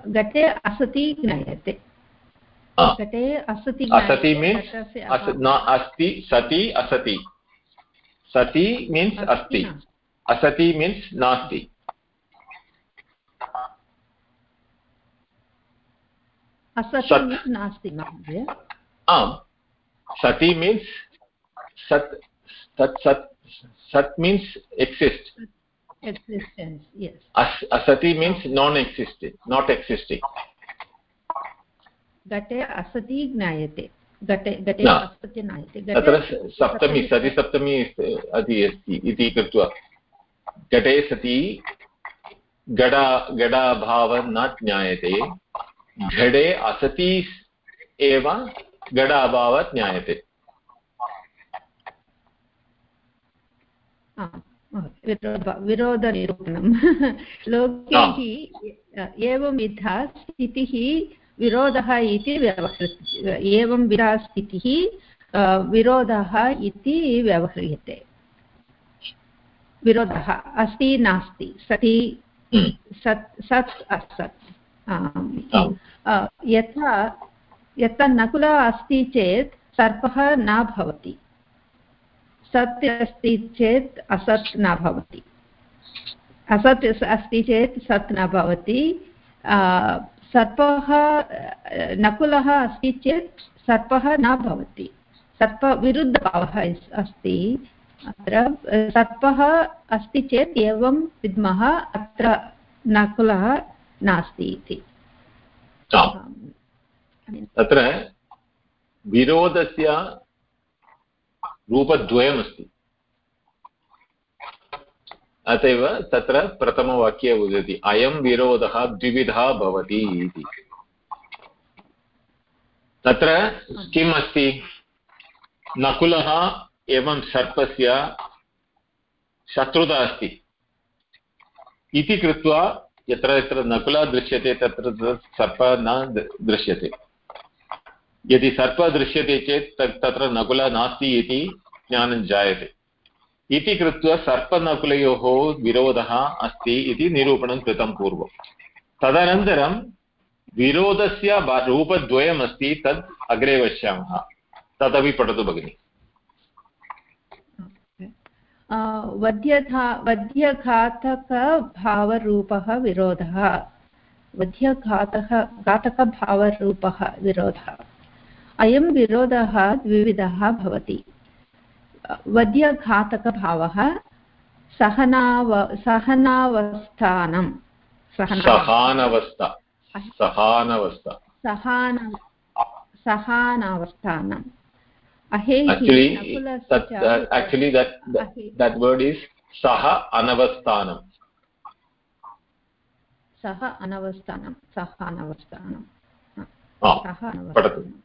घटे असति ज्ञायते। घटे असति असति मीन्स् अस्ति सति असति। सति मीन्स् अस्ति असति। मीन्स् नास्ति। असति नास्ति महोदय। आम्। sati means sat sat sat sat means exist existence yes. As, asati means non existing. Not existing घटे असति ज्ञायते घटे घटे असति ज्ञायते तत्र सप्तमी सति सप्तमी अति अस्ति इति कृत्वा घटे सति घटा घटाभावः न ज्ञायते घटे असति एव घट ज्ञायते विरोधनिरूपणं लोकैः एवंविधा स्थितिः विरोधः इति व्यवहृ एवंविधा स्थितिः विरोधः इति व्यवह्रियते विरोधः अस्ति नास्ति सति सत् सत् असत्। यथा यत्र नकुल अस्ति चेत् सर्पः न भवति। सत् अस्ति चेत् असत् न भवति। असत् अस्ति चेत् सत् न भवति। सर्पः, नकुलः अस्ति चेत् सर्पः न भवति। सर्पविरुद्धभावः अस्ति। अत्र, सर्पः अस्ति चेत् एवं विद्मः, अत्र नकुलः नास्ति इति। तत्र विरोधस्य रूपद्वयमस्ति। अत एव तत्र प्रथमवाक्ये वदति, अयं विरोधः द्विविधः भवति इति। तत्र किम् अस्ति? नकुलः एवं सर्पस्य शत्रुता अस्ति। इति कृत्वा यत्र यत्र नकुलः दृश्यते तत्र सर्पः न दृश्यते। यदि सर्पः दृश्यते चेत् तत्र नकुलः नास्ति इति ज्ञानं जायते। इति कृत्वा सर्पनकुलयोः विरोधः अस्ति इति निरूपणं कृतं पूर्वं। तदनन्तरं विरोधस्य रूपद्वयमस्ति तद् अग्रे पश्यामः तदपि पठतु भगिनि। वध्यघातकभावरूपः विरोधः। वध्यघातः, घातकभावरूपः विरोधः। अयं विरोधः द्विविधः भवति। वद्यघातकभावः सहनाव सहनावस्थानं। सहानवस्था। सहानवस्था। सहान सहानावस्थानम् actually that, uh, actually that, that that word is saha anavasthanam सः अनवस्थानं। सः अनवस्थानं। सः अनवस्थानम्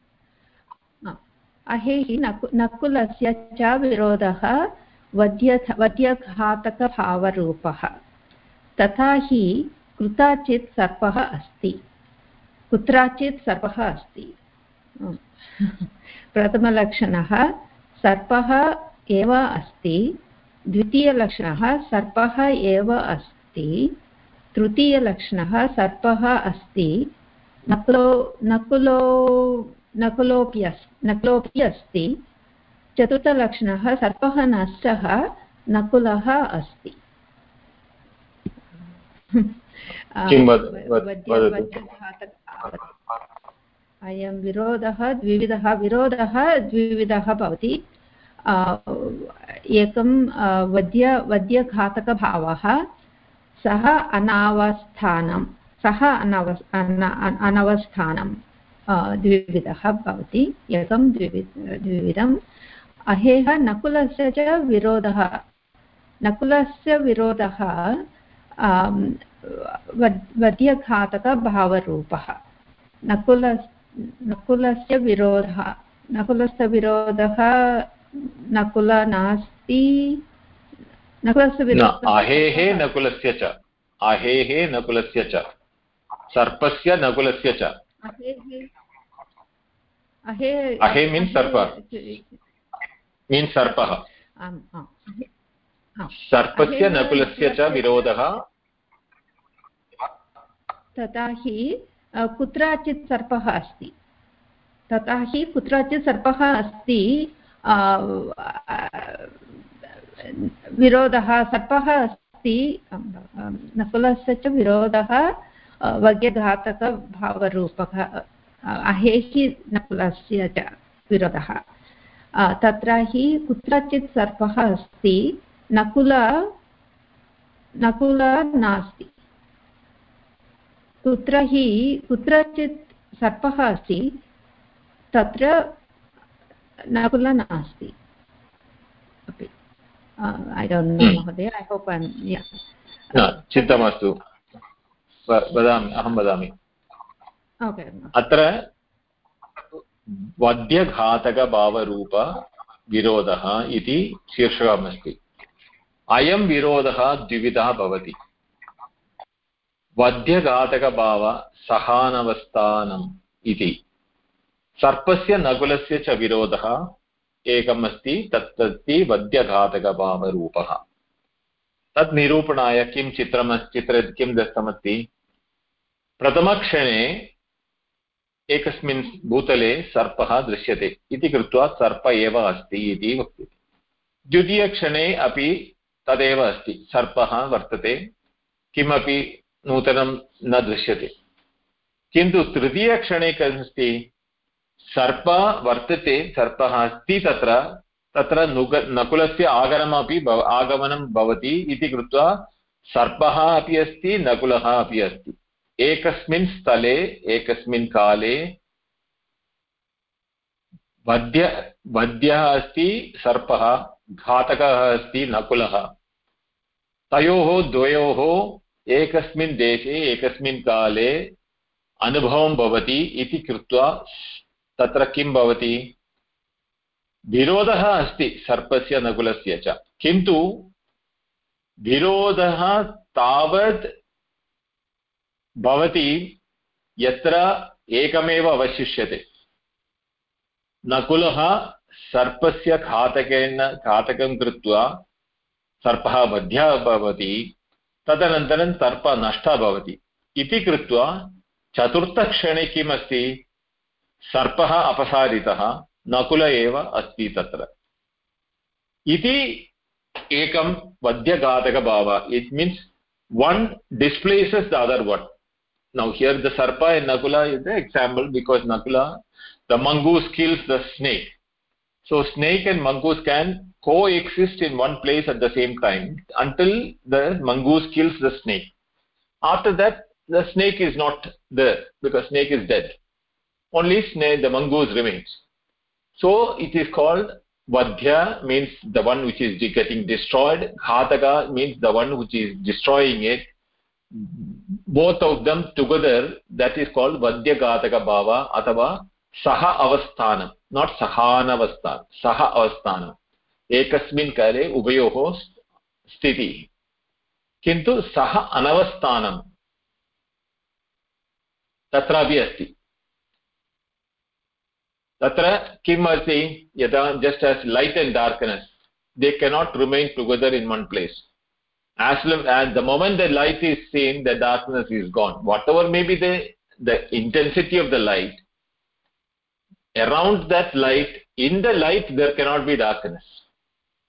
अहेहि नकु, नकुलस्य च विरोधः वद्य, वद्यघातकभावरूपः। तथा हि कुत्रचित् सर्पः अस्ति। कुत्रचित् सर्पः अस्ति। प्रथमलक्षणः, सर्पः एव अस्ति। द्वितीयलक्षणः, सर्पः एव अस्ति। तृतीयलक्षणः, सर्पः अस्ति। नकुलो नकुलो नकुलोऽपि अस् नकुलोऽपि अस्ति। चतुर्थलक्षणः सर्पः नष्टः नकुलः अस्ति अयं विरोधः द्विविधः विरोधः द्विविधः भवति। एकं वद्य वद्यघातकभावः। सः अनावस्थानं सः अनव अनवस्थानं द्विविधः भवति। एकं द्विवि द्विविधम्। अहेः नकुलस्य च विरोधः। नकुलस्य विरोधः वद्यघातकभावरूपः। नकुल नकुलस्य विरोधः। नकुलस्य विरोधः नकुल नास्ति। नकुलस्य विरोधः अहेः नकुलस्य च। अहेः नकुलस्य च। सर्पस्य नकुलस्य च। अहे मीन्स् सर्प। मीन्स् सर्पः। सर्पस्य नकुलस्य च विरोधः। तथा हि कुत्रचित् सर्पः अस्ति। तथा हि कुत्रचित् सर्पः अस्ति विरोधः सर्पः अस्ति नकुलस्य च विरोधः वज्ञघातकभावरूपः अहेहि नकुलस्य च विरोधः। तत्र हि कुत्रचित् सर्पः अस्ति नकुल नकुल नास्ति। कुत्र हि कुत्रचित् सर्पः अस्ति तत्र नकुल नास्ति। अपि। ऐ डोण्ट् नो महोदय ऐ होप् ऐ चिन्ता मास्तु। वदामि अहं वदामि। अत्र वद्यघातकभावरूप विरोधः इति शीर्षकमस्ति। अयं विरोधः द्विविधः भवति। वध्यघातकभाव सहानवस्थानम् इति। सर्पस्य नकुलस्य च विरोधः एकम् अस्ति तत् अस्ति वद्यघातकभावरूपः तत् निरूपणाय किं चित्रम् चित्र किं दत्तमस्ति? प्रथमक्षणे एकस्मिन् भूतले सर्पः दृश्यते। इति कृत्वा सर्प एव अस्ति इति वक्यते द्वितीयक्षणे अपि तदेव अस्ति। सर्पः वर्तते। किमपि नूतनं न दृश्यते। किन्तु तृतीयक्षणे कस्ति सर्प वर्तते, सर्पः अस्ति तत्र। तत्र नुग, नकुलस्य आगमनमपि आगमनं भवति इति कृत्वा सर्पः अपि अस्ति, नकुलः अपि अस्ति। एकस्मिन् स्थले, एकस्मिन् काले वद्य, वद्यः अस्ति, सर्पः, घातकः अस्ति, नकुलः। तयोः, द्वयोः एकस्मिन् देशे, एकस्मिन् काले अनुभवं भवति इति कृत्वा तत्र किं भवति? विरोधः अस्ति सर्पस्य, नकुलस्य च। किन्तु विरोधः तावत् भवति यत्र एकमेव अवशिष्यते। नकुलः सर्पस्य घातकेन घातकं कृत्वा सर्पः बध्यः भवति, तदनन्तरं सर्पः नष्टः भवति। इति कृत्वा चतुर्थक्षणे किम् अस्ति सर्पः अपसारितः, नकुल एव अस्ति तत्र। इति एकं वद्यघातकभाव it means one displaces the other one now here the sarpa and nakula is the example because nakula the mongoose kills the snake. So snake and mongoose can coexist in one place at the same time until the mongoose kills the snake. After that the snake is not there because snake is dead. Only snake the mongoose remains. So it is called vadhya means the one which is getting destroyed. Ghataka means the one which is destroying it both of them together that is called vadhya ghataka bhava athava saha avasthanam not sahanavasthan saha avasthanam एकस्मिन् काले उभयोः स्थितिः किन्तु सः अनवस्थानं तत्रापि अस्ति तत्र किम् अस्ति यदा just as light and darkness they cannot remain together in one place as long as the moment the light is seen the darkness is gone. Whatever may be the the intensity of the light around that light in the light there cannot be darkness.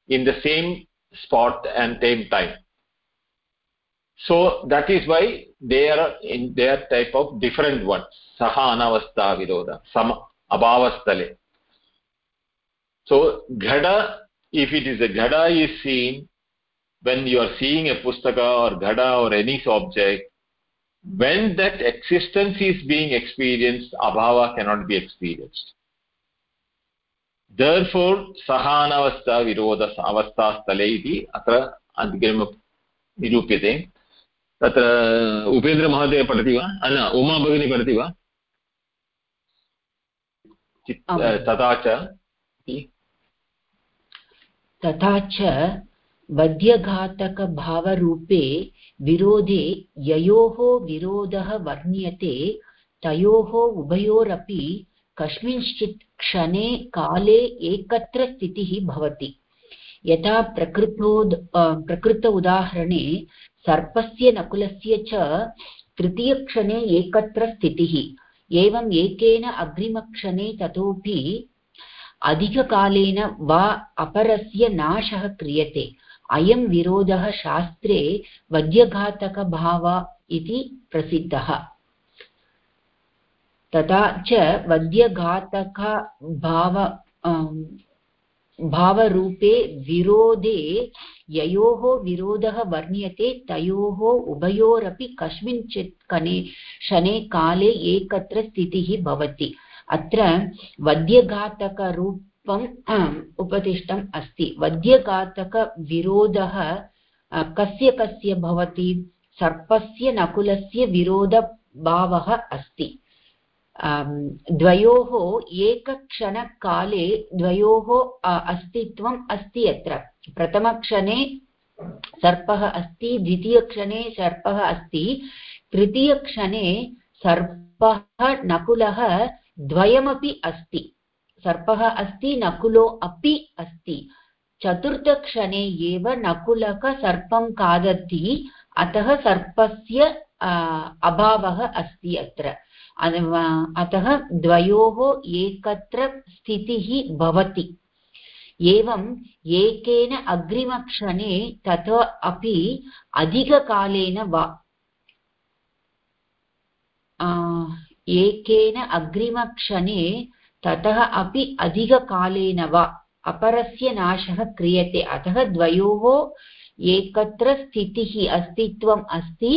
In the same spot and same time. So that is why they are in their type of different ones saha anavastha viroda sama abhavastale so ghada if it is a ghada is seen when you are seeing a pustaka or ghada or any object when that existence is being experienced abhava cannot be experienced दर्फोर् सहानवस्था विरोध अवस्थास्थले इति अत्र अधिकं निरूप्यते तत्र उपेन्द्रमहोदय पठति वा न उमा भगिनी पठति वा तथा च तथा च वध्यघातकभावरूपे विरोधे ययोः विरोधः वर्ण्यते, तयोः उभयोरपि कस्मिंश्चित् क्षणे काले एकत्र स्थितिः भवति। यथा प्रकृतोद् प्रकृत उदाहरणे सर्पस्य नकुलस्य च तृतीयक्षणे एकत्र स्थितिः एवम् एकेन अग्रिमक्षणे ततोपि अधिककालेन वा अपरस्य नाशः क्रियते। अयं विरोधः शास्त्रे वध्यघातकभाव इति प्रसिद्धः। तथा च वध्यघातकभाव भावरूपे विरोधे ययोः विरोधः वर्ण्यते, तयोः उभयोरपि कस्मिंश्चित् कणे शने काले एकत्र स्थितिः भवति। अत्र वध्यघातकरूपम् उपदिष्टम् अस्ति। वध्यघातकविरोधः कस्य कस्य भवति? सर्पस्य, नकुलस्य विरोधभावः अस्ति। द्वयोः एकक्षणकाले द्वयोः अस्तित्वम् अस्ति अत्र प्रथमक्षणे सर्पः अस्ति, द्वितीयक्षणे सर्पः अस्ति। तृतीयक्षणे सर्पः, नकुलः द्वयमपि अस्ति। सर्पः अस्ति, नकुलो अपि अस्ति। चतुर्थक्षणे एव नकुलः खादति, अतः सर्पस्य अभावः अस्ति अत्र। अतः द्वयोः एकत्र स्थितिः भवति। एवम् एकेन अग्रिमक्षणे तत् अपि अधिककालेन वा एकेन अग्रिमक्षणे ततः अपि अधिककालेन वा अपरस्य नाशः क्रियते। अतः द्वयोः एकत्र स्थितिः अस्तित्वम् अस्ति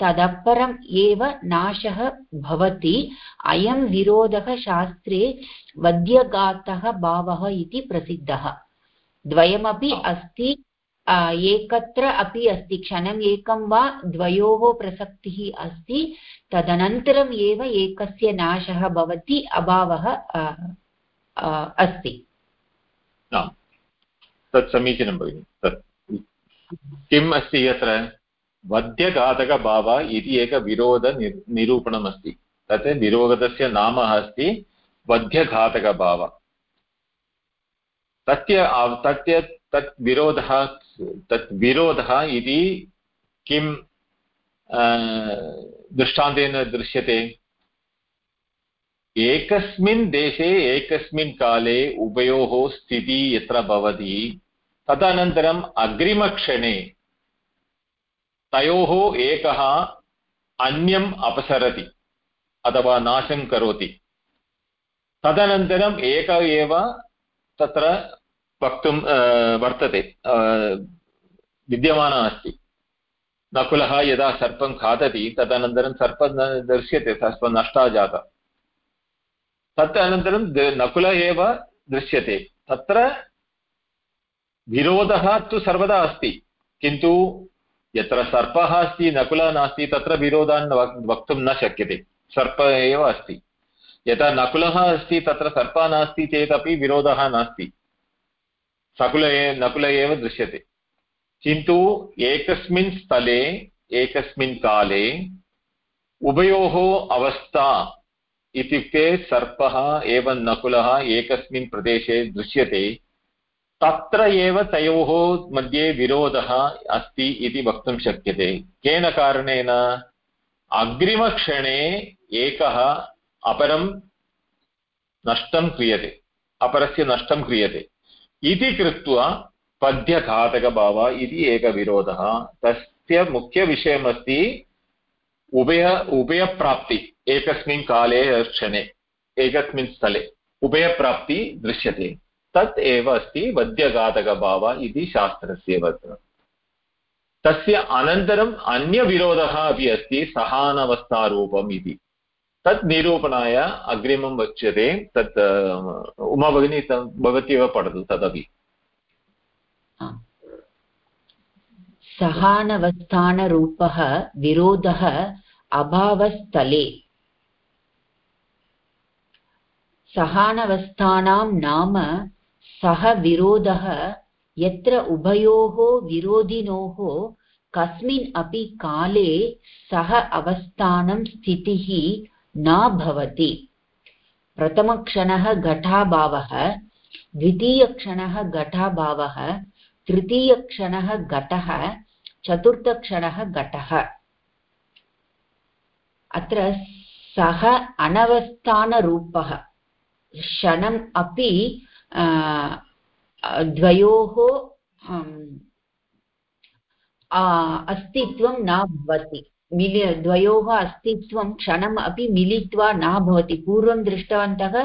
तदपरम् एव नाशः भवति। अयं विरोधः शास्त्रे वध्यघातः भावः इति प्रसिद्धः। द्वयमपि अस्ति एकत्र अपि अस्ति, क्षणम् एकं वा द्वयोः प्रसक्तिः अस्ति, तदनन्तरम् एव एकस्य नाशः भवति, अभावः अस्ति। तत् समीचीनं भगिनि, तत्। किम् अस्ति यत्र वध्यघातकभाव इति एकविरोध निरूपणम् अस्ति तत् विरोधस्य नाम अस्ति वध्यघातकभाव तस्य तस्य तत् विरोधः तत् विरोधः इति किं दृष्टान्तेन दृश्यते? एकस्मिन् देशे, एकस्मिन् काले उभयोः स्थितिः यत्र भवति, तदनन्तरम् अग्रिमक्षणे तयोः एकः अन्यम् अपसरति, अथवा नाशं करोति। तदनन्तरम् एक एव तत्र वक्तुं वर्तते। विद्यमानः अस्ति। नकुलः यदा सर्पं खादति, तदनन्तरं सर्पं दृश्यते, सर्पं नष्टा जाता। तत् अनन्तरं नकुलः एव दृश्यते। तत्र विरोधः तु सर्वदा अस्ति। किन्तु यत्र सर्पः अस्ति, नकुलः नास्ति, तत्र विरोधान् वक्तुं न शक्यते। सर्प एव अस्ति। यदा नकुलः अस्ति, तत्र सर्पः नास्ति चेदपि विरोधः नास्ति। सकुल नकुल एव दृश्यते। किन्तु एकस्मिन् स्थले, एकस्मिन् काले उभयोः अवस्था इत्युक्ते सर्पः एवं नकुलः एकस्मिन् प्रदेशे दृश्यते, तत्र एव तयोः मध्ये विरोधः अस्ति इति वक्तुं शक्यते। केन कारणेन? अग्रिमक्षणे एकः अपरं नष्टं क्रियते, अपरस्य नष्टं क्रियते। इति कृत्वा पद्यघातकभाव इति एकविरोधः। तस्य मुख्यविषयमस्ति उभय उभयप्राप्ति। एकस्मिन् काले क्षणे, एकस्मिन् स्थले उभयप्राप्ति दृश्यते। तत् एव अस्ति वद्यघातकभाव इति शास्त्रस्य वचनं तस्य अनन्तरम् अन्यविरोधः अपि अस्ति, सहानवस्थारूपम् इति। तत् निरूपणाय अग्रिमम् उच्यते तत् उमा भगिनी भवती एव पठतु तदपि। सहानवस्थानरूपः विरोधः अभावस्थले। सहानवस्थानां नाम सः विरोधः, यत्र उभयोः विरोधिनोः, कस्मिन् अपि काले सः अवस्थानं स्थितिः न भवति। प्रथमक्षणः घटाभावः, द्वितीयक्षणः घटाभावः, तृतीयक्षणः घटः, चतुर्थक्षणः घटः। अत्र सः अनवस्थानरूपः क्षणम् अपि द्वयोः अस्तित्वं न भवति। मिलि, द्वयोः अस्तित्वं क्षणम् अपि मिलित्वा न भवति। पूर्वं दृष्टवन्तः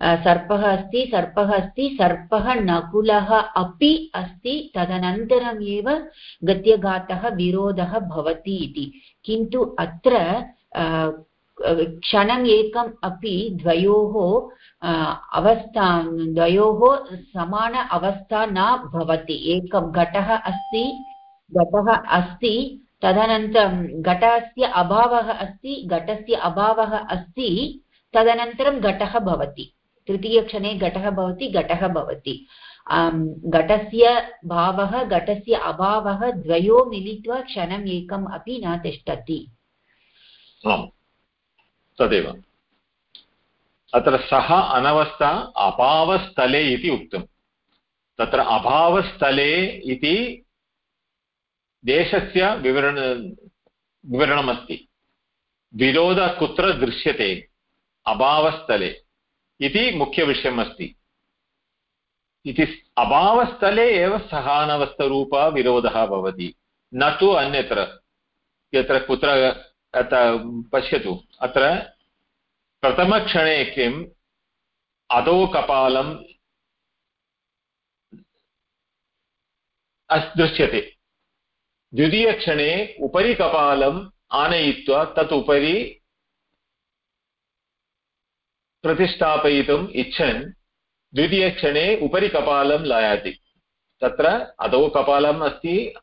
सर्पः अस्ति सर्पः अस्ति, सर्पः नकुलः अपि अस्ति, तदनन्तरम् एव गद्यघातः विरोधः भवति इति। किन्तु अत्र क्षणम् एकम् अपि द्वयोः अवस्था, द्वयोः समान अवस्था न भवति। एकं घटः अस्ति घटः अस्ति तदनन्तरं घटस्य अभावः अस्ति, घटस्य अभावः अस्ति, तदनन्तरं घटः भवति। तृतीयक्षणे घटः भवति घटः भवति। घटस्य भावः, घटस्य अभावः द्वयो मिलित्वा क्षणम् एकम् अपि न तिष्ठति। तदेव। अत्र सः अनवस्था अभावस्थले इति उक्तं तत्र अभावस्थले इति देशस्य विवरण, विवरणमस्ति। विरोधः कुत्र दृश्यते, अभावस्थले। इति मुख्यविषयम् अस्ति इति अभावस्थले एव सहानवस्थरूपः विरोधः भवति। न तु अन्यत्र। यत्र कुत्र पश्यतु। अत्र प्रथमक्षणे किम् अधो कपालम् दृश्यते। द्वितीयक्षणे उपरि कपालम् आनयित्वा तत् उपरि प्रतिष्ठापयितुम् इच्छन्। द्वितीयक्षणे उपरि कपालं लायाति। तत्र अधो कपालम् अस्ति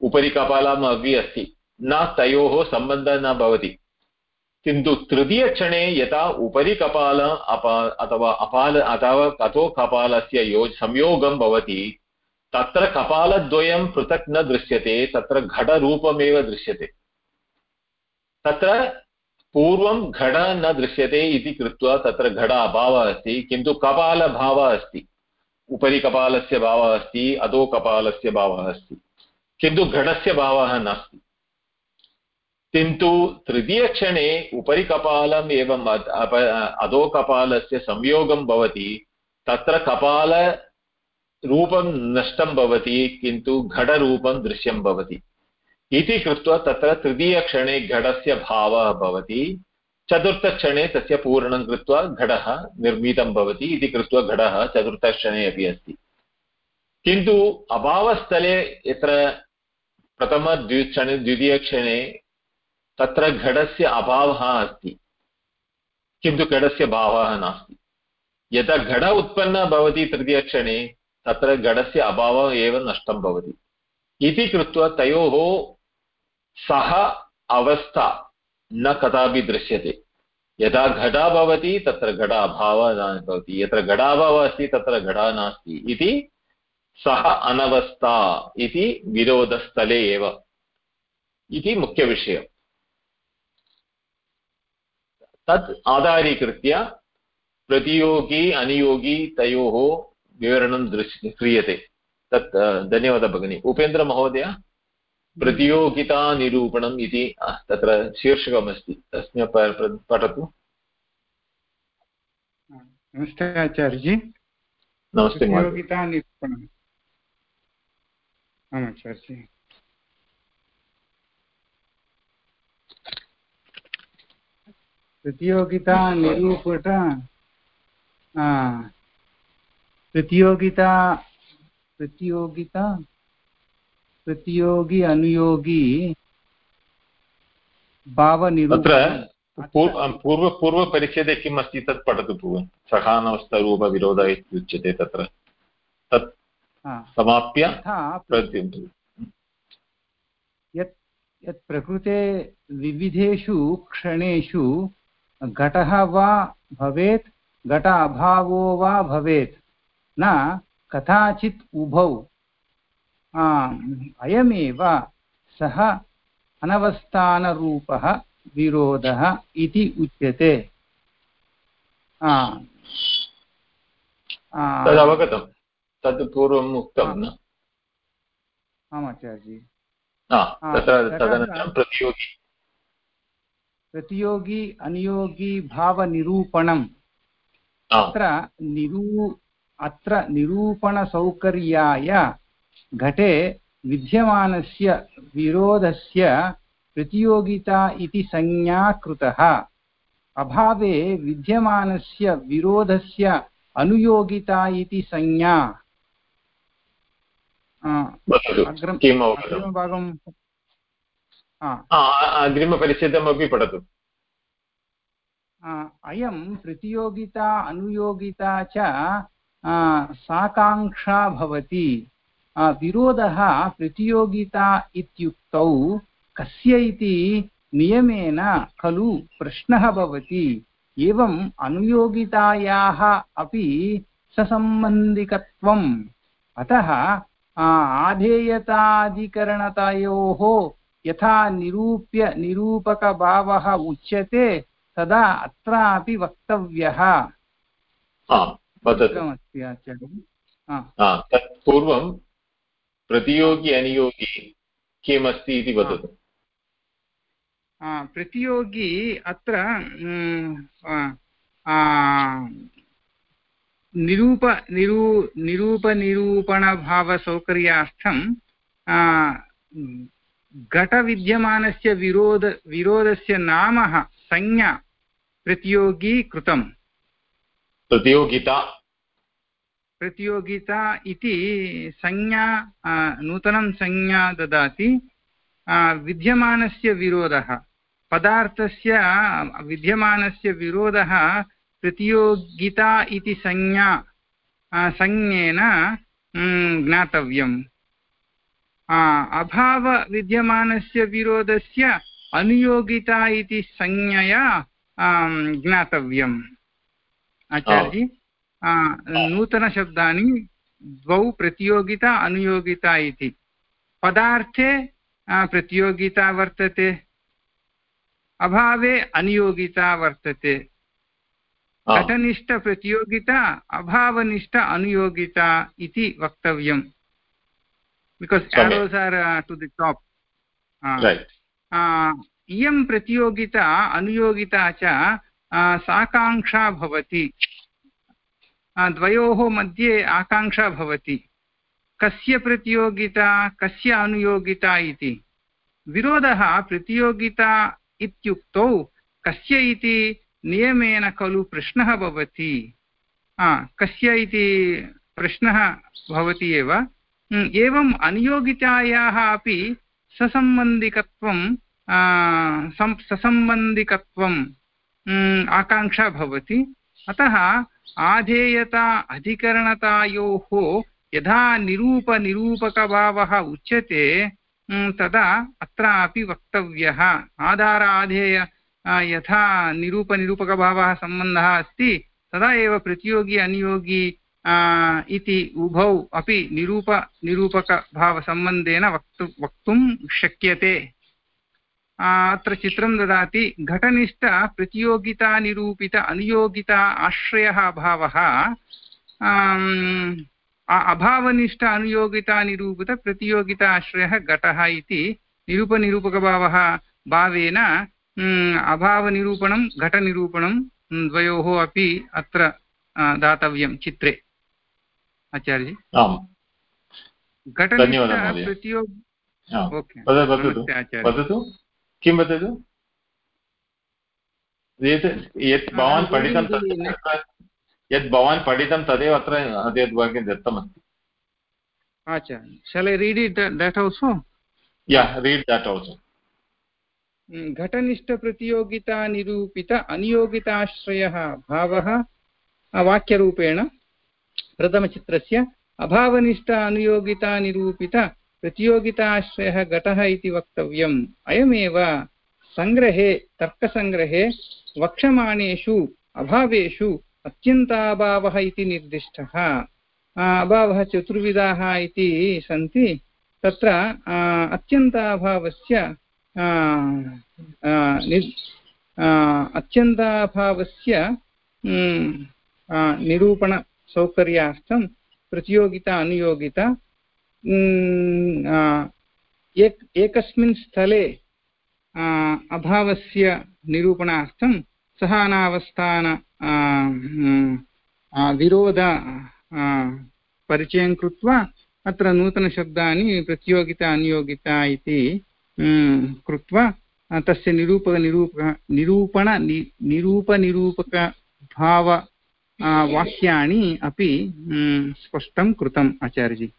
उपरि कपालम् अपि अस्ति। न तयोः सम्बन्धः न भवति। किन्तु तृतीयक्षणे यथा उपरि कपाल अपा अथवा अपाल अथवा अथो कपालस्य यो संयोगं भवति तत्र कपालद्वयं पृथक् न दृश्यते, तत्र घटरूपमेव दृश्यते। तत्र पूर्वं घट न दृश्यते इति कृत्वा तत्र घट अभावः अस्ति, किन्तु कपालभावः अस्ति। उपरि कपालस्य भावः अस्ति, अधो कपालस्य भावः अस्ति। किन्तु घटस्य भावः नास्ति। किन्तु तृतीयक्षणे उपरि कपालम् एवम् अधो कपालस्य संयोगं भवति, तत्र कपालरूपं नष्टं भवति, किन्तु घटरूपं दृश्यं भवति। इति कृत्वा तत्र तृतीयक्षणे घटस्य भावः भवति, चतुर्थक्षणे तस्य पूर्णं कृत्वा घटः निर्मितं भवति इति कृत्वा घटः चतुर्थक्षणे अपि अस्ति। किन्तु अभावस्थले यत्र प्रथमद्विक्षणे द्वितीयक्षणे तत्र घटस्य अभावः अस्ति, किन्तु घटस्य भावः नास्ति। यदा घट उत्पन्नः भवति तृतीयक्षणे तत्र घटस्य अभावः एव नष्टं भवति। इति कृत्वा तयोः सः अवस्था न कदापि दृश्यते। यदा घटा भवति, तत्र घट अभावः न भवति। यत्र घटाभावः अस्ति, तत्र घटः नास्ति। इति सः अनवस्था इति विरोधस्थले एव। इति मुख्यविषयः तत् आधारीकृत्य प्रतियोगी, अनियोगी तयोः विवरणं दृश्य क्रियते। तत् धन्यवादः भगिनि। उपेन्द्रमहोदय प्रतियोगितानिरूपणम् इति तत्र शीर्षकमस्ति। तस्मिन् पठतु। नमस्ते आचार्यजी। नमस्ते प्रतियोगितानिरूपणम्। आम् आचार्यजी। प्रतियोगिता निरूपट प्रतियोगिता प्रतियोगिता प्रतियोगी अनुयोगी तत्र पूर्व पूर्व पूर्वपरिच्छेदे किम् अस्ति तत् पठतु भुवन् सहानवस्थरूपविरोधः इत्युच्यते तत्र। तत् समाप्य यत् यत् प्रकृते विविधेषु क्षणेषु घटः वा भवेत् घट अभावो वा भवेत् न कथाचित् उभौ। अयमेव सः अनवस्थानरूपः विरोधः इति उच्यते। तदवगतं। तत् पूर्वम् उक्तं न? आम् आचार्यजी। तदनन्तरं प्रतियोगी। प्रतियोगी अनियोगी भावनिरूपणम्। अत्र निरू अत्र निरूपणसौकर्याय घटे विद्यमानस्य विरोधस्य प्रतियोगिता इति संज्ञा कृतः अभावे विद्यमानस्य विरोधस्य अनुयोगिता इति संज्ञा। अग्रिमभागं अग्रिमपरिच्छेदमपि पठतु। अयं प्रतियोगिता अनुयोगिता च साकाङ्क्षा भवति विरोधः प्रतियोगिता इत्युक्तौ कस्य इति नियमेन खलु प्रश्नः भवति एवम् अनुयोगितायाः अपि ससम्बन्धिकत्वम् अतः आधेयताधिकरणतयोः यथा निरूप्य निरूपकभावः उच्यते तदा अत्रापि वक्तव्यः आचार्य। तत् पूर्वं प्रतियोगि अनियोगी किमस्ति इति वदतु। प्रतियोगी अत्र निरूप निरू निरूपनिरूपणभावसौकर्यार्थं घटविद्यमानस्य विरोध विरोधस्य नाम संज्ञा प्रतियोगी कृतम्। प्रतियोगिता। प्रतियोगिता इति संज्ञा नूतनं संज्ञा ददाति। विद्यमानस्य विरोधः। पदार्थस्य विद्यमानस्य विरोधः प्रतियोगिता इति संज्ञा संज्ञेन ज्ञातव्यम्। अभावविद्यमानस्य विरोधस्य अनुयोगिता इति संज्ञया ज्ञातव्यम्। आचार्यजी नूतनशब्दानि द्वौ प्रतियोगिता अनुयोगिता इति। पदार्थे प्रतियोगिता वर्तते अभावे अनियोगिता वर्तते। घटनिष्ठप्रतियोगिता अभावनिष्ठ अनुयोगिता इति वक्तव्यम्। Because arrows are to the top इयं प्रतियोगिता अनुयोगिता च साकाङ्क्षा भवति। द्वयोः मध्ये आकाङ्क्षा भवति। कस्य प्रतियोगिता, कस्य अनुयोगिता इति। विरोधः प्रतियोगिता इत्युक्तौ कस्य इति नियमेन खलु प्रश्नः भवति। कस्य इति प्रश्नः भवति एव। एवम् अनुयोगितायाः अपि ससम्बन्धिकत्वं ससम्बन्धिकत्वं आकाङ्क्षा भवति। अतः आधेयता अधिकरणतायोः यदा निरूपनिरूपकभावः उच्यते तदा अत्रापि वक्तव्यः। आधार आधेय यथा निरूपनिरूपकभावः सम्बन्धः अस्ति, तदा एव प्रतियोगी, अनियोगी इति उभौ अपि निरूप निरूपकभावसम्बन्धेन वक्तु, वक्तुं शक्यते। अत्र चित्रं ददाति घटनिष्ठ प्रतियोगितानिरूपित अनुयोगिता आश्रयः अभावः। अभावनिष्ठ अनुयोगितानिरूपित प्रतियोगिता आश्रयः घटः इति निरूपनिरूपकभावः भावेन अभावनिरूपणं घटनिरूपणं द्वयोः अपि अत्र दातव्यं चित्रे। आचार्यजी? घटनिष्ठ प्रतियोगि वदतु। किं वदतु यत् भवान् पठितं यत् भवान् पठितं तदेव अत्र यद् दत्तमस्ति Acha. Shall I read it that also? Yeah, read that also. घटनिष्ठप्रतियोगितानिरूपित अनियोगिताश्रयः भावः वाक्यरूपेण प्रथमचित्रस्य अभावनिष्ठ अनुयोगितानिरूपित प्रतियोगिताश्रयः घटः इति वक्तव्यम्। अयमेव सङ्ग्रहे, तर्कसङ्ग्रहे वक्षमाणेषु, अभावेषु अत्यन्ताभावः इति निर्दिष्टः। अभावः चतुर्विधाः इति सन्ति। तत्र अत्यन्ताभावस्य अत्यन्ताभावस्य निरूपणसौकर्यार्थं प्रतियोगिता, अनुयोगिता एक, एकस्मिन् स्थले अभावस्य निरूपणार्थं सहानावस्थान विरोध परिचयं कृत्वा अत्र नूतनशब्दानि प्रतियोगिता अनियोगिता इति कृत्वा तस्य निरूपकनिरूप निरूपण निरूपनिरूपकभाव वाक्यानि अपि स्पष्टं कृतम्, आचार्यजी।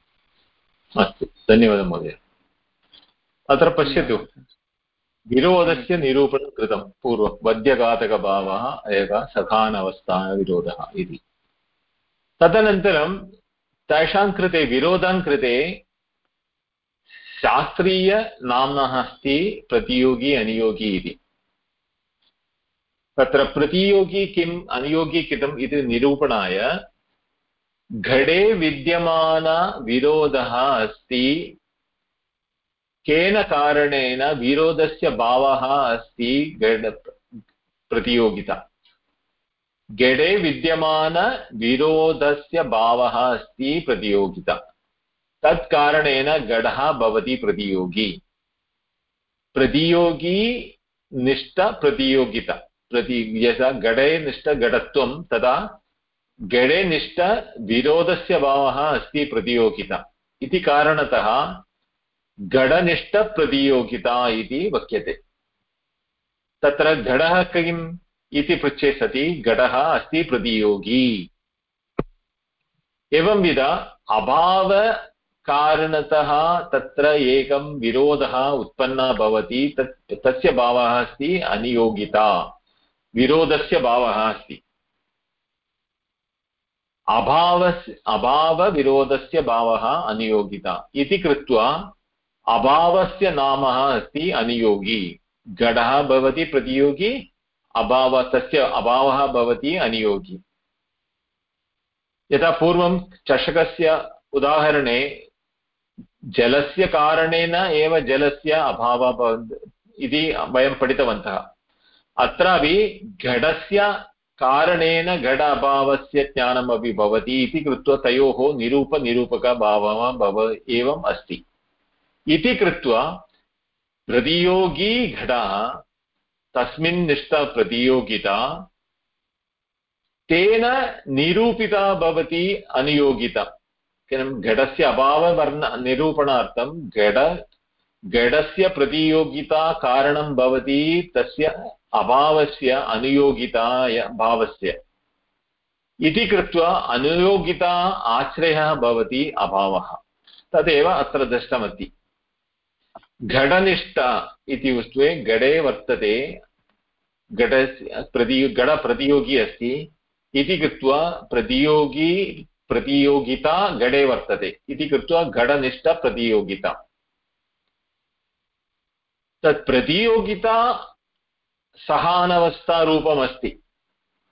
अस्तु धन्यवादः महोदय। अत्र पश्यतु। विरोधस्य निरूपणं कृतं पूर्वं वद्यघातकभावः एव सखानवस्थानविरोधः इति। तदनन्तरं तेषां कृते विरोधां कृते शास्त्रीयनाम्नः अस्ति प्रतियोगी अनियोगी इति। तत्र प्रतियोगी किम् अनियोगी कितम् इति निरूपणाय घटे विद्यमानविरोधः अस्ति केन कारणेन विरोधस्य भावः अस्ति घट प्रतियोगिता घटे विद्यमानविरोधस्य भावः अस्ति प्रतियोगिता तत्कारणेन घटः भवति प्रतियोगी प्रतियोगी निष्ठप्रतियोगिता प्रति यथा घटे निष्ठघटत्वं तदा घटे निष्ठविरोधस्य भावः अस्ति प्रतियोगिता इति कारणतः घटनिष्ठप्रतियोगिता इति वक्यते तत्र घटः किम् इति पृच्छे सति घटः अस्ति प्रतियोगी एवंविध अभावकारणतः तत्र एकं विरोधः उत्पन्नः भवति तत् तस्य भावः अस्ति अनियोगिता विरोधस्य भावः अस्ति अभावस्य अभावविरोधस्य भावः अनियोगिता। इति कृत्वा, अभावस्य नाम अस्ति अनियोगी। घटः भवति प्रतियोगी, अभाव, तस्य अभावः भवति अनियोगी। यथा पूर्वं चषकस्य उदाहरणे, जलस्य कारणेन एव जलस्य अभावः इति वयं पठितवन्तः। अत्रापि घटस्य कारणेन घट अभावस्य ज्ञानमपि भवति इति कृत्वा तयोः निरूपनिरूपकभावः भव एवम् अस्ति। इति कृत्वा प्रतियोगी घटः तस्मिन् निष्ठा प्रतियोगिता तेन निरूपिता भवति अनियोगिता। घटस्य अभाववर्ण निरूपणार्थं घट घटस्य प्रतियोगिता कारणं भवति तस्य अभावस्य अनुयोगिताय भावस्य। इति कृत्वा अनुयोगिता आश्रयः भवति अभावः। तदेव अत्र दृष्टमस्ति। घटनिष्ठ इति वस्तुवे घटे वर्तते घटस्य प्रति घटप्रतियोगी अस्ति। इति कृत्वा प्रतियोगी, प्रतियोगिता घटे वर्तते। इति कृत्वा घटनिष्ठप्रतियोगिता तत् प्रतियोगिता सहानवस्थारूपमस्ति।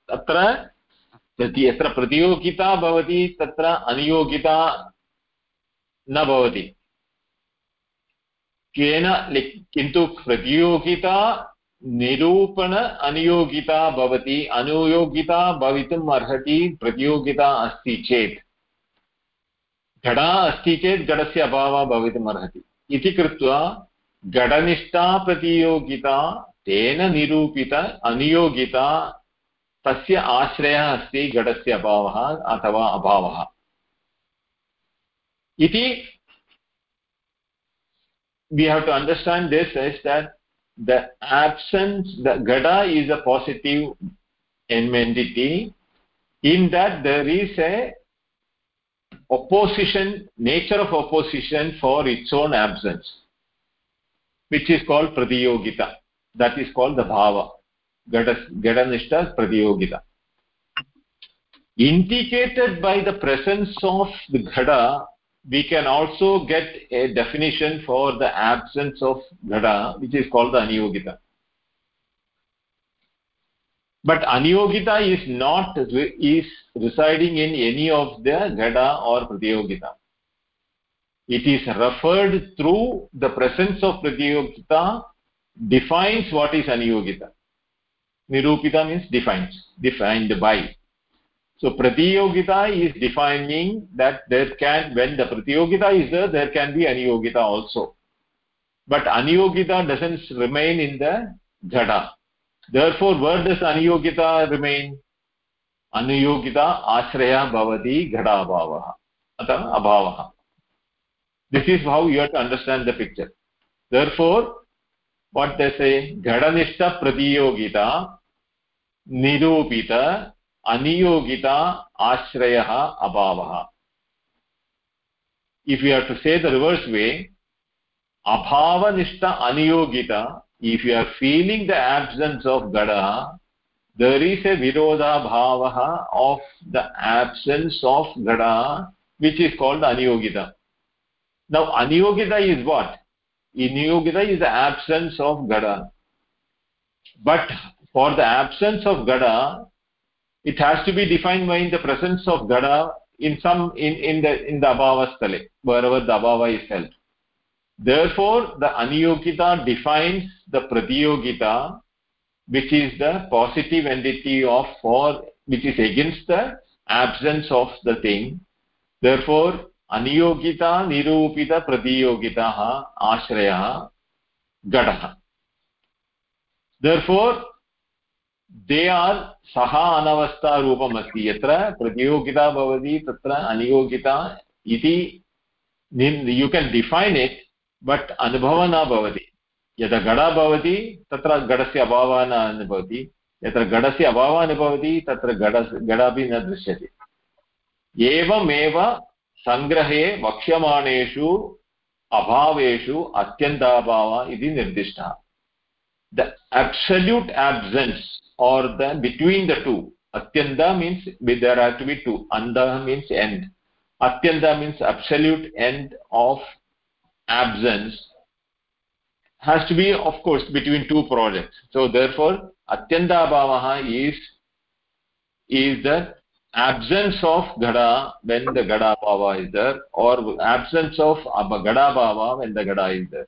तत्र यत्र प्रतियोगिता भवति, तत्र अनियोगिता न भवति। केन किन्तु प्रतियोगिता निरूपण अनियोगिता भवति, अनुयोगिता भवितुम् अर्हति, प्रतियोगिता अस्ति चेत्। घटा अस्ति चेत् घटस्य अभावः भवितुम् अर्हति। इति कृत्वा घटनिष्ठा प्रतियोगिता तेन निरूपित अनियोगिता तस्य आश्रयः अस्ति घटस्य अभावः अथवा अभावः। इति we have to understand this is that the absence the घट is a positive entity in that there is a opposition, nature of opposition for its own absence, which is called pratiyogita that is called the bhava. Gadanishta pratiyogita. Indicated by the presence of the ghada we can also get a definition for the absence of ghada which is called the aniyogita. But aniyogita is not is residing in any of the ghada or pratiyogita. It is referred through the presence of pratiyogita defines what is aniyogita nirupita means defines defined by so pratiyogita is defining that there can when the pratiyogita is there there can be aniyogita also but aniyogita doesn't remain in the ghada therefore where does aniyogita remain aniyogita ashraya bhavati ghada bhavah atha abhavah this is how you have to understand the picture therefore what they say ghadanishta pratiyogita nirupita aniyogita ashrayah abhavah if you have to say the reverse way abhavanishta aniyogita if you are feeling the absence of gada there is a virodha bhavah of the absence of gada which is called aniyogita now aniyogita is what aniyogita is the absence of gada. But for the absence of gada it has to be defined by the presence of gada in some in in the in the abhava stale wherever the abhava is held. Therefore the aniyogita defines the pratiyogita which is the positive entity of for which is against the absence of the thing. Therefore aniyogita nirupita pratiyogitah ashrayah gadah therefore, they are सः अनवस्थारूपम् अस्ति। यत्र प्रतियोगिता भवति, तत्र अनियोगिता इति you can define it but अनुभवः न भवति। यदा गड भवति, तत्र गडस्य अभावः न अनुभवति। यत्र गडस्य अभावः अनुभवति, तत्र गड गड अपि न दृश्यते। एवमेव सङ्ग्रहे वक्ष्यमाणेषु, अभावेषु अत्यन्ताभावः इति निर्दिष्टः। The absolute absence are the between the two अत्यन्त means with are to be to अन्धः means and अत्यन्त means absolute and of absence has to be, of course, between two projects so, therefore atyanta bhavah is is the absence of gada when the gada bhava is there or absence of gada bhava when the gada is there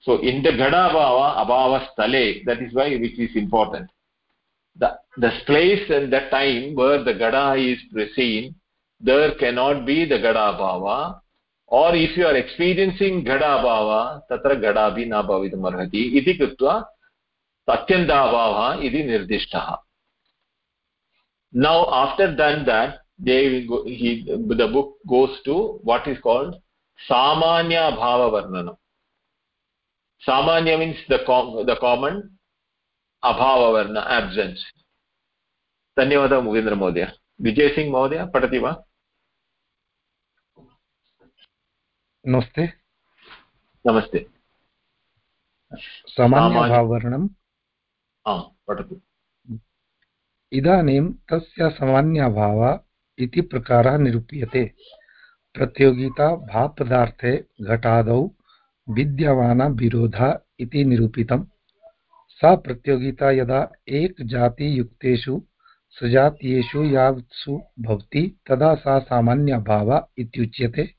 so in the gada bhava abhava stale that is why which is important the, the place and the time where the gada is seen, there cannot be the gada bhava. Or if you are experiencing gada bhava, tatra gada bhi na bhavitum arhati. Iti kritva tatyanda bhava iti nirdishtah. Now after done that, they go, he, the book goes to what is called samanya bhava varnanam. Samanya means the, com the common अभाववर्ण absence धन्यवादः मुगेन्द्रमहोदय विजयसिंह महोदय पठति वा नमस्ते नमस्ते सामान्यभाववर्णम् आम् पठतु इदानीं तस्य सामान्यभावः इति प्रकारः निरूप्यते। प्रतियोगिता भावपदार्थे घटादौ विद्यमानविरोधः इति निरूपितम् सा प्रतियोगिता यदा एकजातियुक्तेषु सजातीयेषु यावत्सु भवति, तदा सा सामान्यभावा इत्युच्यते।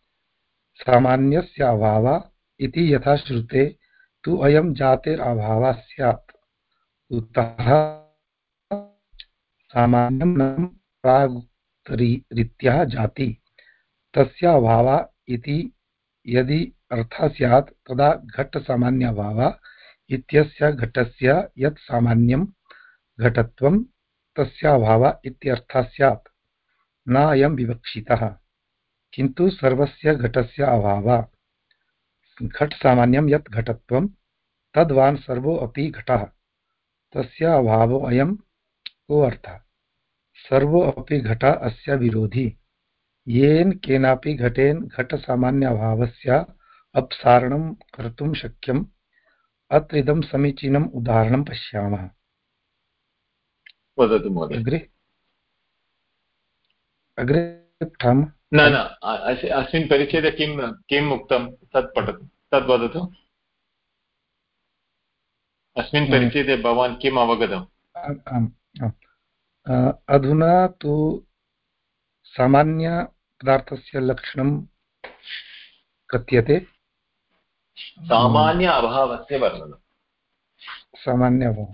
सामान्यस्य अभावः इति यथा श्रुते, तु अयं जातेरभावः स्यात्। उतः सामान्यं प्रागुक्तरीत्या जाति। तस्य अभावः इति यदि अर्थः स्यात्, तदा घट्टसामान्यभावः इत्यस्य घटस्य यत् सामान्यं घटत्वं, तस्य अभावः इत्यर्थः स्यात्। न अयं विवक्षितः। किन्तु सर्वस्य घटस्य अभावः। घटसामान्यं यत् घटत्वं, तद्वान् सर्वो अपि घटः। तस्य अभावो अयं को अर्थः सर्वो अपि घटः अस्य विरोधी। येन केनापि घटेन घटसामान्यभावस्य अपसारणं कर्तुं शक्यं अत्र इदं समीचीनम् उदाहरणं पश्यामः। वदतु महोदय। अग्रे अग्रे न न अस्मिन् परिच्छेदे किं किम् उक्तं? तत् पठतु तद् वदतु। अस्मिन्। परिच्छेदे भवान् किम् अवगतम्? आम्। अधुना तु सामान्यपदार्थस्य लक्षणं कथ्यते? सामान्य अभावस्य वर्णनं। सामान्य अभावः।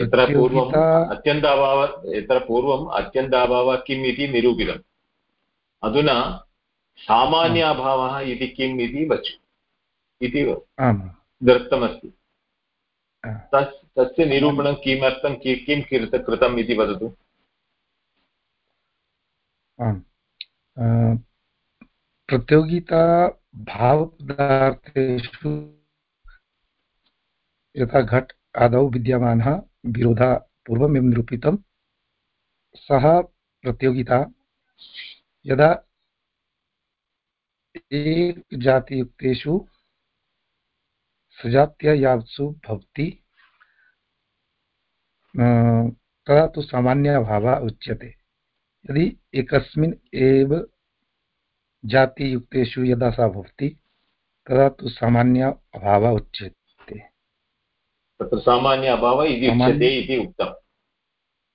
यत्र पूर्वम् प्रतियोगिता- अत्यन्ताभाव यत्र पूर्वम् अत्यन्ताभावः किम् इति निरूपितम्। अधुना सामान्य अभावः इति किम् इति वचु इति दत्तमस्ति तस् तस्य निरूपणं किमर्थं कि- कृत कृतम् इति वदतु। आम्। प्रतियोगिता भावपदार्थेषु यथा घट् आदौ विद्यमानः विरोधः पूर्वमेव निरूपितं। सः प्रतियोगिता यदा एकजातियुक्तेषु सजात्ययासु भवति अ, तदा तु सामान्यभावः उच्यते। यदि एकस्मिन् एव जातियुक्तेषु यदा सा भवति तदा तु सामान्य अभावः उच्यते। तत्र सामान्य अभावः इति उच्यते इति उक्तं।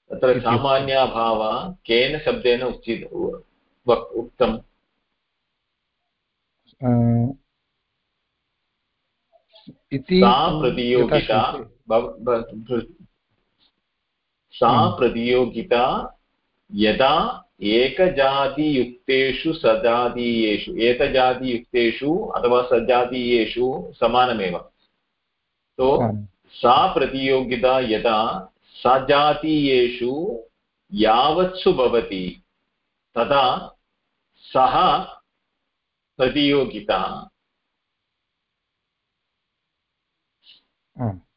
तत्र इति उक्तं। सामान्य अभावः केन शब्देन उचित उक्तम् इति सा प्रतियोगिता सा हम्म। प्रतियोगिता यदा एकजातियुक्तेषु सजातीयेषु एकजातियुक्तेषु अथवा सजातीयेषु समानमेव। तो सा प्रतियोगिता यदा सजातीयेषु यावत्सु भवति तदा सः प्रतियोगिता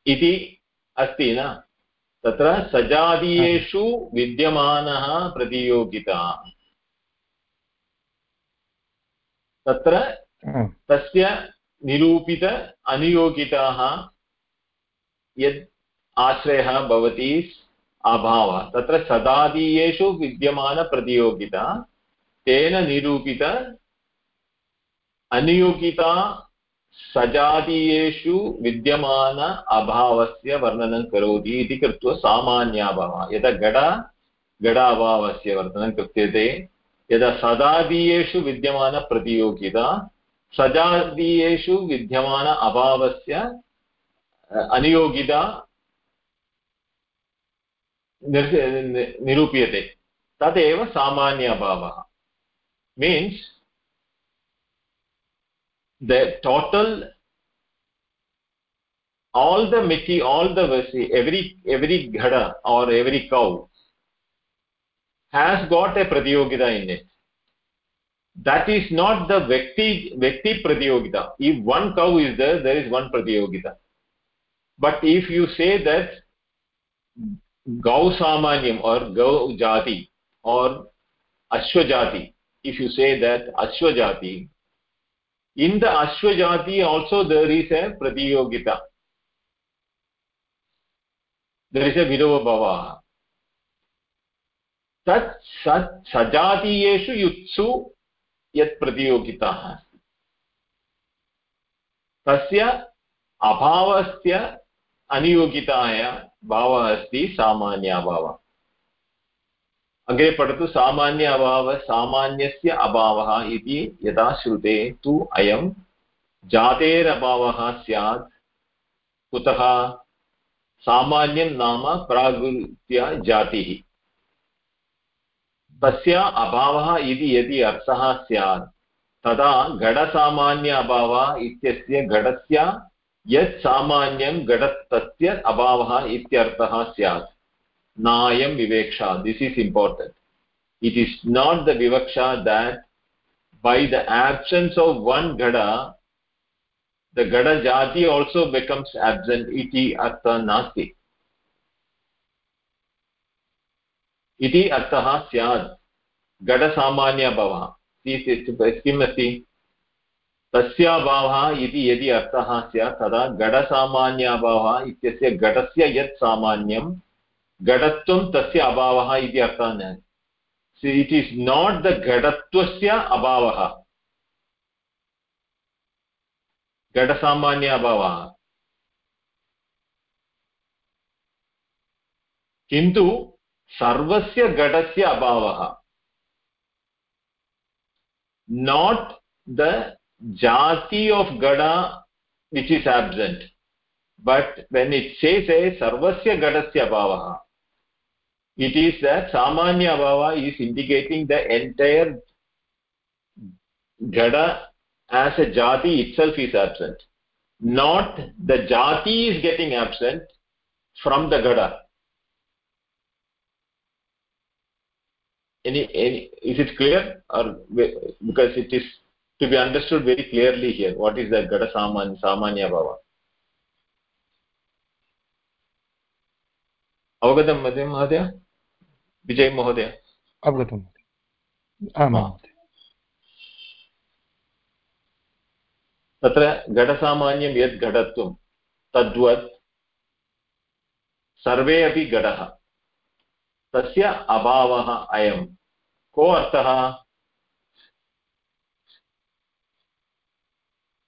इति अस्ति न? तत्र सजातीयेषु विद्यमानः प्रतियोगिता। तत्र तस्य निरूपित अनुयोगिताः यद् आश्रयः भवति अभावः। तत्र सदादीयेषु विद्यमानप्रतियोगिता तेन निरूपित अनुयोगिता सजातीयेषु विद्यमान अभावस्य वर्णनं करोति इति कृत्वा सामान्याभावः। यदा घट घटाभावस्य वर्णनं कृत्यते, यदा सदादीयेषु विद्यमानप्रतियोगिता सजातीयेषु विद्यमान अभावस्य अनुयोगिता निर्- निरूप्यते। तदेव सामान्य means the total all the mati all the see, every every ghada or every cow has got a pratiyogita in it. That is not the vyakti vyakti pratiyogita if one cow is there there is one pratiyogita but if you say that gau samanyam or gau jati or ashwa jati if you say that ashwa jati in the ashwa jati also there is a pratiyogita there is a vidova bhava सजातीयेषु युत्सु यत् प्रतियोगिताः अस्ति तस्य अभावस्य अनियोगिताय भावः अस्ति सामान्य अभावः अग्रे पठतु सामान्य अभावः सामान्यस्य अभावः इति यदा श्रुते तु अयं जातेरभावः स्यात्, कुतः सामान्यं नाम प्रागृत्य जातिः। तस्य अभावः इति यदि अर्थः स्यात्, तदा घटसामान्य अभावः इत्यस्य घटस्य यत् सामान्यं घटस्तस्य अभावः इत्यर्थः स्यात्। नायं विवेक्षा this is important it is not the vivaksha that by the absence of one gada the gada jati also becomes absent iti artha nasti इति अर्थः स्यात् घटसामान्यभवः किम् अस्ति तस्याभावः इति यदि अर्थः स्यात् तदा घटसामान्याभावः इत्यस्य घटस्य यत् सामान्यं घटत्वं तस्य अभावः इति अर्थः न। इट् इस् नाट् द घटत्वस्य अभावः। घटसामान्य अभावः। किन्तु सर्वस्य घटस्य अभावः। नाट् द जाति of gada which is absent, but when it says a sarvasya gadasya bhavaha it is that samanya bhava is indicating the entire gada as a jati itself is absent not the jati is getting absent from the gada any, any is it clear or because it is to be understood very clearly here what is that gada samanya samanya bhava अवगतं मध्ये महोदय विजय महोदय। अवगतम् आम्। तत्र घटसामान्यं यद् घटत्वं तद्वत् सर्वे अपि घटः। तस्य अभावः अयं। को अर्थः?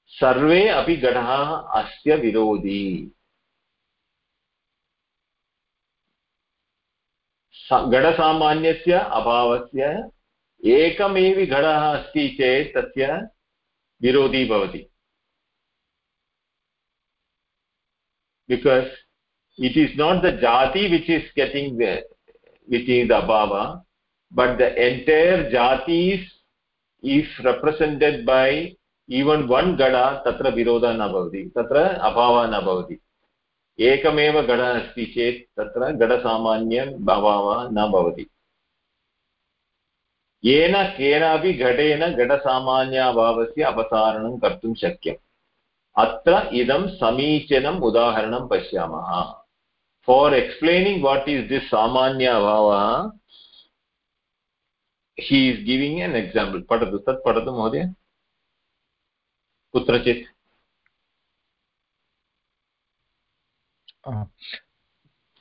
सर्वे अपि गणः अस्य विरोधी। घटसामान्यस्य अभावस्य एकमेव घटः अस्ति चेत् तस्य विरोधी भवति। Because it is not the जाति which is getting which is the अभाव बट् द एण्टैर् जाति is represented by even one घट तत्र विरोधः न भवति, तत्र अभावः न भवति। एकमेव गड अस्ति चेत् तत्र गडसामान्यम् अभावः न भवति। येन केनापि घटेन घटसामान्याभावस्य अपसारणं कर्तुं शक्यम्। अत्र इदं समीचीनम् उदाहरणं पश्यामः। For explaining what is this सामान्य अभावः हि इस् गिविङ्ग् एन् एक्साम्पल् पठतु, तत् पठतु महोदय। कुत्रचित्।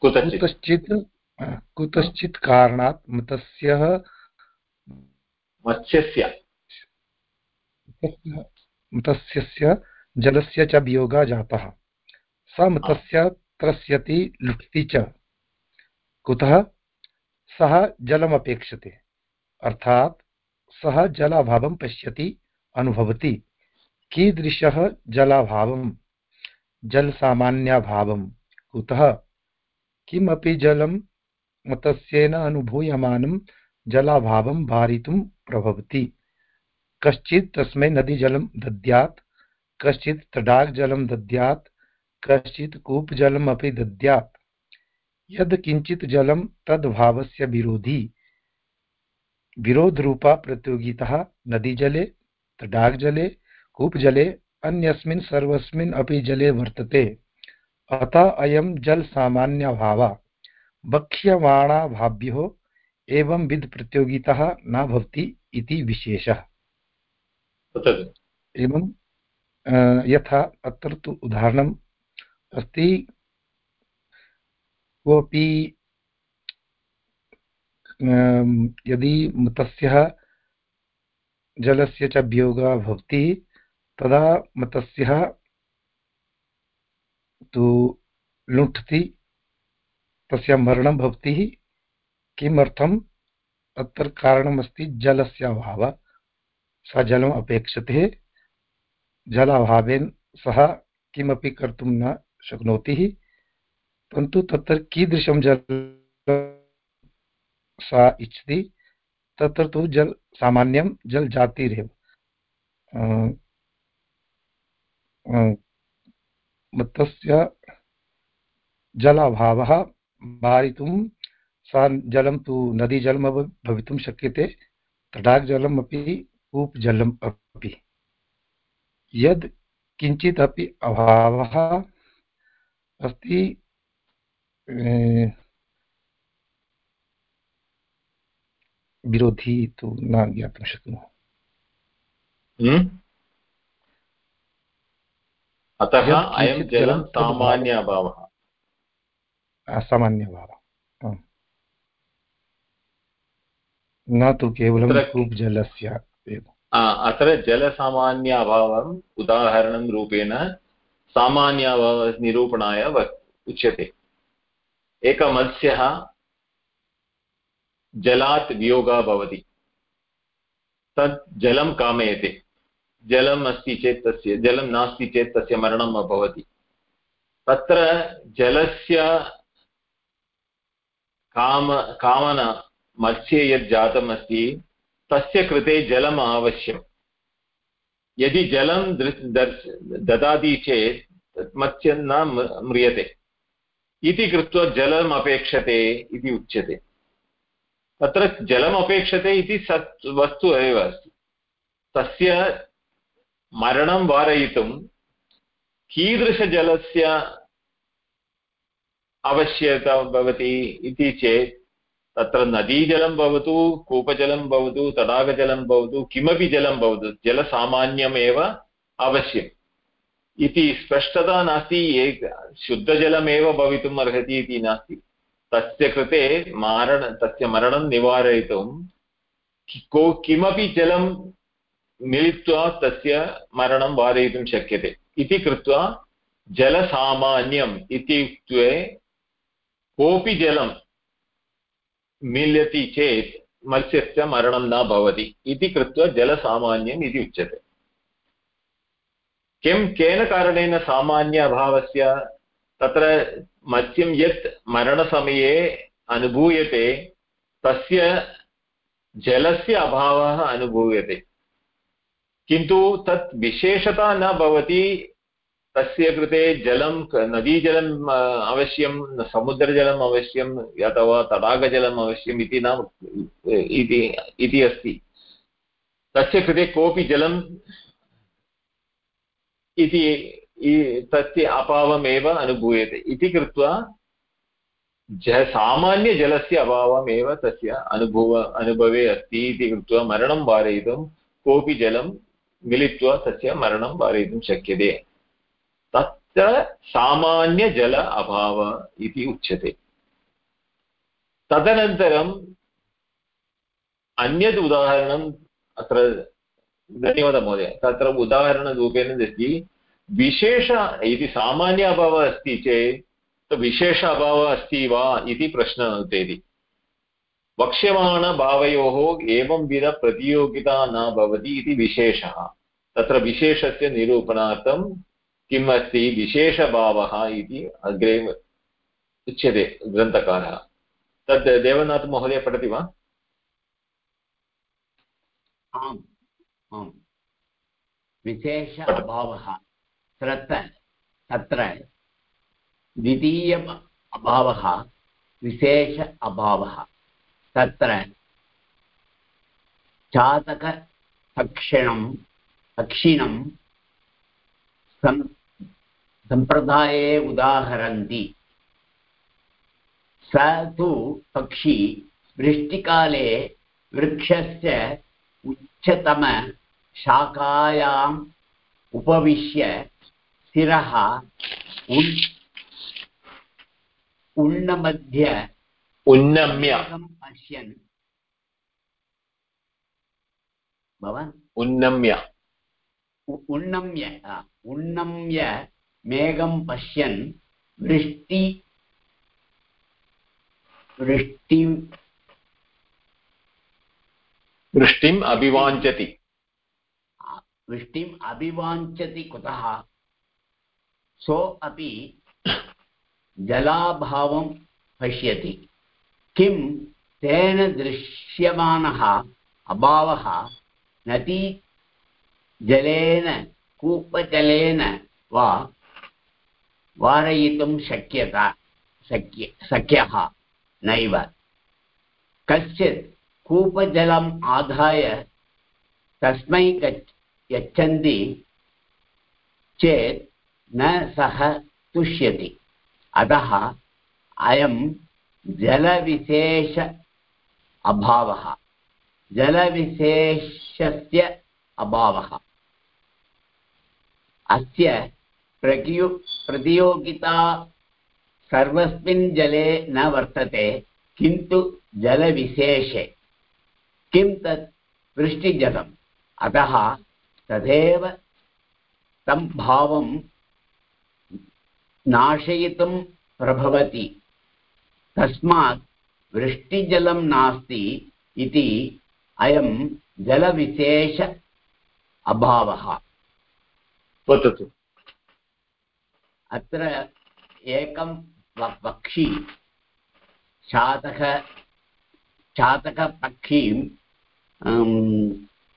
कुतश्चित्। कुतश्चित् कारणात् मतस्य मत्स्यस्य। मतस्यस्य जलस्य च वियोगः जातः। स मतस्य त्रस्यति लुठति च। कुतः? सः जलमपेक्षते। अर्थात् सः जलाभावं पश्यति अनुभवति। कीदृशः जलाभावं? जलसामान्याभावं कुतः किमपि जलं मतस्येन अनुभूयमानं जलाभावं वारितुं प्रभवति। कश्चित् तस्मै नदीजलं दद्यात्, कश्चित् तडागजलं दद्यात्, कश्चित् कूपजलम् अपि दद्यात्। यद् किञ्चित् जलं तद्भावस्य विरोधी। विरोधरूपा प्रतियोगिता नदीजले, तडागजले, कूपजले, अन्यस्मिन् सर्वस्मिन् अपि जले वर्तते। अतः अयं जलसामान्यभावः। वक्ष्यमाणाभाभ्योः एवं विध प्रतियोगिता न भवति इति विशेषः। एवं यथा अत्र तु उदाहरणम् अस्ति। कोऽपि यदि तस्य जलस्य च वियोगः भवति तदा मतस्यः तु लुण्ठति तस्य मरणं भवति किमर्थम् अत्र कारणमस्ति जलस्य अभावः। सः जलम् अपेक्षते। जलाभावेन सः किमपि कर्तुं न शक्नोति परन्तु तत्र कीदृशं जल सा इच्छति, तत्र तु जल, सामान्यं जलजातिरेव। तस्य जलाभावः वारितुं सा जलं तु नदीजलम् भवितुं शक्यते, तडागजलम् अपि, कूपजलम् अपि यद् किञ्चित् अपि अभावः अस्ति विरोधी तु न ज्ञातुं शक्नुमः हम्म? अतः यत् अयं जलं सामान्य अभावः सामान्यभावः। न तु केवलं कूप् जलस्य अत्र जलसामान्य अभावम् उदाहरणं रूपेण सामान्य अभावनिरूपणाय उच्यते। एकः मत्स्यः जलात् वियोगः भवति। तत् जलं कामयते। जलम् अस्ति चेत् तस्य, जलं नास्ति चेत् तस्य मरणम् भवति तत्र जलस्य काम, कामना मत्स्ये यत् जातम् तस्य कृते जलम् आवश्यकम् यदि जलं दर्श- ददाति चेत् मत्स्यं न म्रियते। इति कृत्वा जलम् अपेक्षते इति उच्यते। तत्र जलम् इति सत्, वस्तु एव अस्ति। तस्य मरणं वारयितुं कीदृशजलस्य आवश्यकता भवति इति चेत् तत्र नदीजलं भवतु, कूपजलं भवतु, तडागजलं भवतु, किमपि जलं भवतु, जलसामान्यमेव आवश्यकम् इति स्पष्टता नास्ति, एक शुद्धजलमेव भवितुम् अर्हति इति नास्ति। तस्य कृते मारण, तस्य मरणं निवारयितुं को किमपि जलं मिलित्वा तस्य मरणं वारयितुं शक्यते। इति कृत्वा जलसामान्यम् इत्युक्ते कोऽपि जलं मिलति चेत् मत्स्यस्य मरणं न भवति। इति कृत्वा जलसामान्यम् इति उच्यते। किं केन कारणेन सामान्य अभावस्य तत्र मत्स्यं यत् मरणसमये अनुभूयते, तस्य जलस्य अभावः अनुभूयते। किन्तु तत् विशेषता न भवति, तस्य कृते जलं नदीजलम् अवश्यं, समुद्रजलम् अवश्यम् अथवा तडागजलम् अवश्यम् इति न इति अस्ति। तस्य कृते कोऽपि जलं इति तस्य अभावमेव अनुभूयते। इति कृत्वा, ज, सामान्यजलस्य अभावमेव तस्य अनुभव, अनुभवे अस्ति इति कृत्वा मरणं वारयितुं कोऽपि जलं मिलित्वा तस्य मरणं वारयितुं शक्यते। तत्र सामान्यजल अभाव इति उच्यते। तदनन्तरम् अन्यद् उदाहरणम् अत्र धन्यवादः महोदय, तत्र उदाहरणरूपेण दस्ति विशेष यदि सामान्य अभावः अस्ति चेत् विशेष अभावः अस्ति वा इति प्रश्नः उदेति। वक्ष्यमाणभावयोः एवंविधप्रतियोगिता न भवति इति विशेषः। तत्र विशेषस्य निरूपणार्थं किम् अस्ति? विशेषभावः इति अग्रे उच्यते ग्रन्थकारः। तद् देवनाथमहोदय पठति वा? आम् विशेष अभावः तत्र तत्र द्वितीय अभावः विशेष अभावः। तत्र चातकपक्षिणं पक्षिणं सम् सम्प्रदाये उदाहरन्ति। स तु पक्षी वृष्टिकाले वृक्षस्य उच्चतमशाखायाम् उपविश्य शिरः उन्, उन्नमध्य उन्नम्य पश्यन् भवान् उन्नम्य उन्नम्य उन्नम्य मेघं पश्यन् वृष्टि वृष्टि वृष्टिम् अभिवाञ्छति वृष्टिम् अभिवाञ्छति कुतः सो अपि जलाभावं पश्यति किं तेन दृश्यमानः, अभावः, नदी जलेन, कूपजलेन वा वारयितुं शक्यता, शक्य, शक्यः, नैव। कश्चित् कूपजलम् आदाय तस्मै यच्छन्ति चेत् न सः तुष्यति। अतः अयं जलविशेष अभावः। जलविशेषस्य अभावः। अस्य प्रतियो प्रतियोगिता सर्वस्मिन् जले न वर्तते, किन्तु जलविशेषे। किं तत्? वृष्टिजलम् अतः तदेव तं भावं नाशयितुं प्रभवति। तस्मात् वृष्टिजलं नास्ति इति अयं जलविशेष अभावः। वदतु अत्र एकं पक्षी शातक शातकपक्षीम्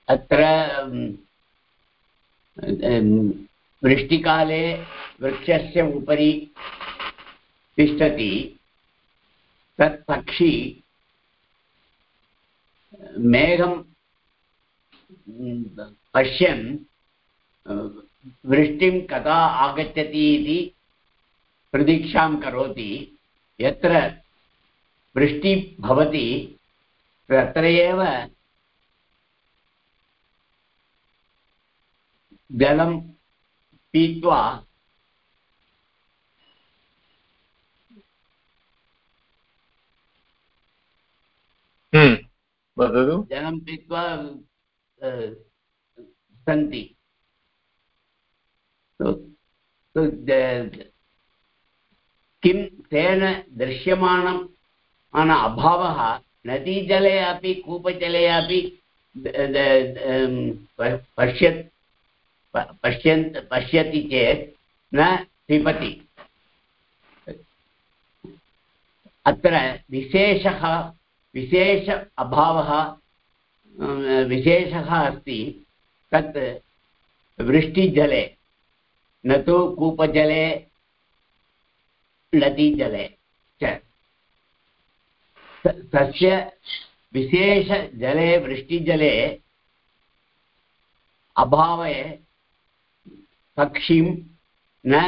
अत्र वृष्टिकाले वृक्षस्य उपरि तिष्ठति। तत् पक्षी मेघं पश्यन् वृष्टिं कदा आगच्छति इति प्रतीक्षां करोति। यत्र वृष्टिः भवति, तत्र एव जलं पीत्वा वदतु जलं पीत्वा सन्ति किं तेन दृश्यमानं मान अभावः नदीजले अपि कूपजले अपि द- द- अम्, प- पश्यत् पश्यन् पश्यति चेत् न पिबति। अत्र विशेषः विशेष अभावः विशेषः अस्ति तत् वृष्टिजले, न तु कूपजले नदीजले च। तस्य विशेषजले, वृष्टिजले अभावे पक्षीं न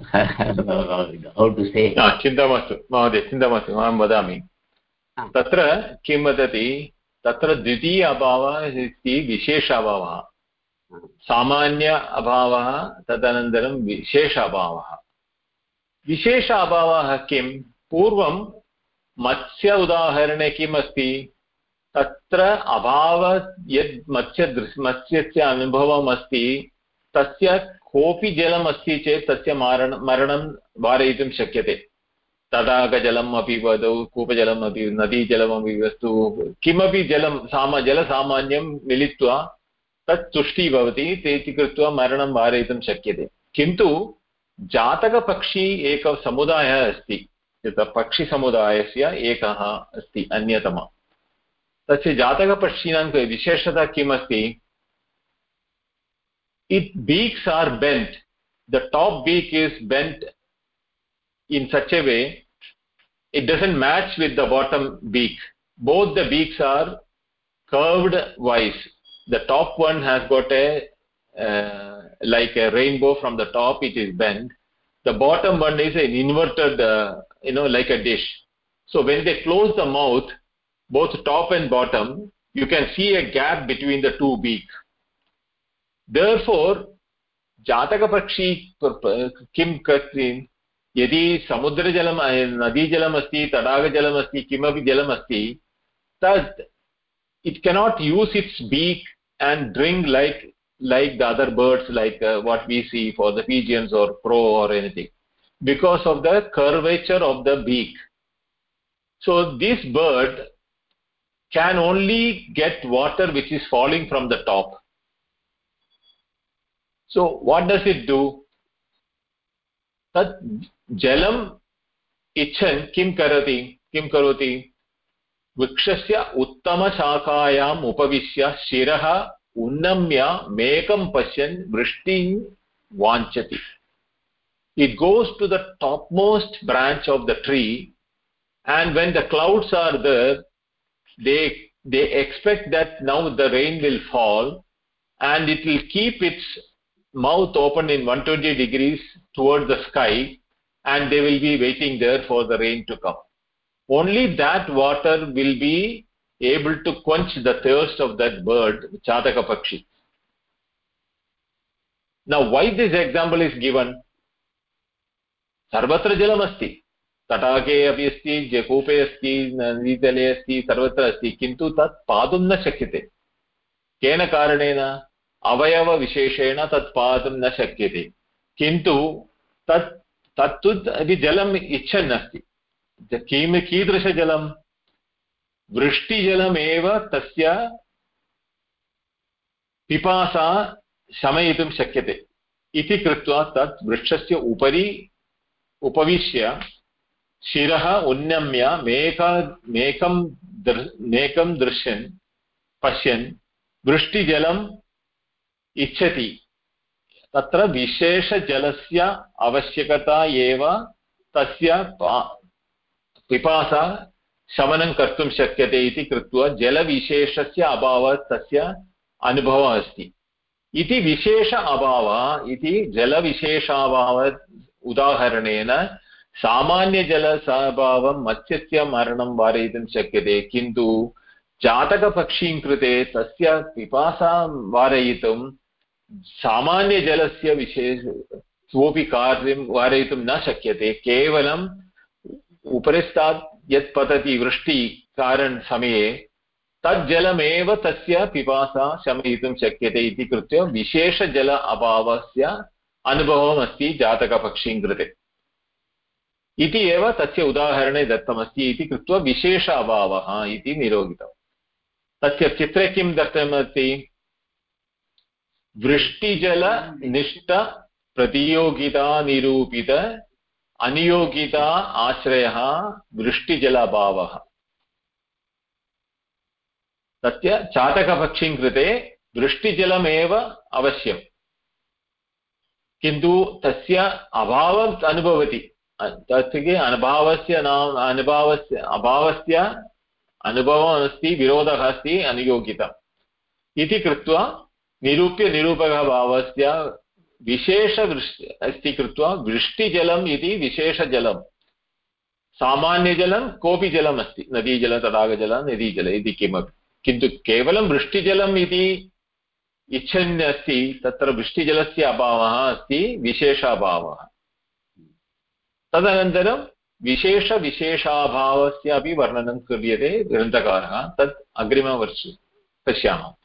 हौ टु से चिन्ता मास्तु महोदय चिन्ता मास्तु अहं वदामि तत्र किं वदति तत्र द्वितीय अभावः इति विशेष अभावः सामान्य अभावः तदनन्तरं विशेष अभावः विशेष अभावः किं पूर्वं मत्स्य उदाहरणे किम् अस्ति तत्र अभाव यद् मत्स्य मत्स्यस्य अनुभवम् अस्ति तस्य कोऽपि जलम् अस्ति चेत् तस्य मारण, मरणं वारयितुं शक्यते। तडागजलम् अपि वदतु, कूपजलम् अपि नदीजलमपि वस्तु, किमपि जलं, साम, जलसामान्यं मिलित्वा तत् तुष्टिः भवति ते इति कृत्वा मरणं वारयितुं शक्यते। किन्तु जातकपक्षी एकः समुदायः अस्ति पक्षिसमुदायस्य एकः अस्ति, अन्यतमः। तस्य जातकपक्षीणां विशेषता किम् अस्ति its beaks are bent the top beak is bent in such a way it doesn't match with the bottom beak. Both the beaks are curved wise. The top one has got a uh, like a rainbow from the top it is bent. The bottom one is an inverted uh, you know like a dish. So when they close the mouth both top and bottom you can see a gap between the two beaks therefore जातकपक्षी किं कर्ति यदि समुद्रजलं नदीजलम् अस्ति तडागजलम् अस्ति किमपि जलम् अस्ति तत् it cannot use its beak and drink like like the other birds like uh, what we see for the pigeons or crow or anything because of the curvature of the beak so this bird can only get water which is falling from the top so what does it do तत् जलम् इच्छन् किं करोति किं करोति वृक्षस्य उत्तमशाखायाम् उपविश्य शिरः उन्नम्य मेघं पश्यन् वृष्टिं वाञ्छति it goes to the topmost branch of the tree and when the clouds are there they they expect that now the rain will fall and it will keep its mouth open in 120 degrees towards the sky and they will be waiting there for the rain to come only that water will be able to quench the thirst of that bird chataka pakshi now why this example is given सर्वत्र जलमस्ति तटाके अपि अस्ति कूपे अस्ति नदीतले अस्ति सर्वत्र अस्ति किन्तु तत् पातुं न शक्यते केन कारणेन अवयवविशेषेण तत् पातुं न शक्यते। किन्तु तत् तत्तु अपि जलम् इच्छन् अस्ति किं कीदृशजलं वृष्टिजलमेव तस्य पिपासा शमयितुं शक्यते। इति कृत्वा तत् वृक्षस्य उपरि उपविश्य शिरः उन्नम्य मेक मेकं मेकं दृश्यन् पश्यन् वृष्टिजलम् इच्छति। तत्र विशेषजलस्य आवश्यकता एव तस्य पिपासा शमनं कर्तुं शक्यते इति कृत्वा जलविशेषस्य अभावात् तस्य अनुभवः अस्ति। इति विशेष अभावः, इति जलविशेषाभावात् उदाहरणेन सामान्यजलस्वभावं मत्स्यस्य मरणं वारयितुं शक्यते, किन्तु जातकपक्षीं कृते तस्य पिपासां वारयितुं सामान्यजलस्य विशेष कोऽपि कार्यं वारयितुं न शक्यते केवलम् उपरिष्टात् यत् पतति वृष्टिकारणसमये तज्जलमेव तस्य पिपासा शमयितुं शक्यते इति कृत्वा विशेषजल अभावस्य अनुभवमस्ति जातकपक्षीं कृते। इति एव तस्य उदाहरणे दत्तमस्ति इति कृत्वा विशेष अभावः इति निरूपितम् तस्य चित्रे किं दत्तमस्ति? वृष्टिजलनिष्ठ प्रतियोगितानिरूपित अनियोगिता आश्रयः वृष्टिजल अभावः तस्य चातकपक्षीं कृते वृष्टिजलमेव अवश्यम् किन्तु तस्य अभावम् अनुभवति तस्य अनुभवस्य नाम अनुभवस्य अभावस्य अनुभवः अस्ति विरोधः अस्ति अनुयोगितम् इति कृत्वा निरूप्य निरूपकभावस्य विशेषवृष्टि अस्ति कृत्वा वृष्टिजलम् इति विशेषजलं सामान्यजलं कोऽपि जलम् अस्ति, नदीजल, तडागजल, नदीजल इति किमपि। किन्तु केवलं वृष्टिजलम् इति इच्छन् अस्ति, तत्र वृष्टिजलस्य अभावः अस्ति विशेष अभावः तदनन्तरं विशेषविशेषाभावस्य अपि वर्णनं क्रियते ग्रन्थकारः, तत् अग्रिमवर्षे पश्यामः।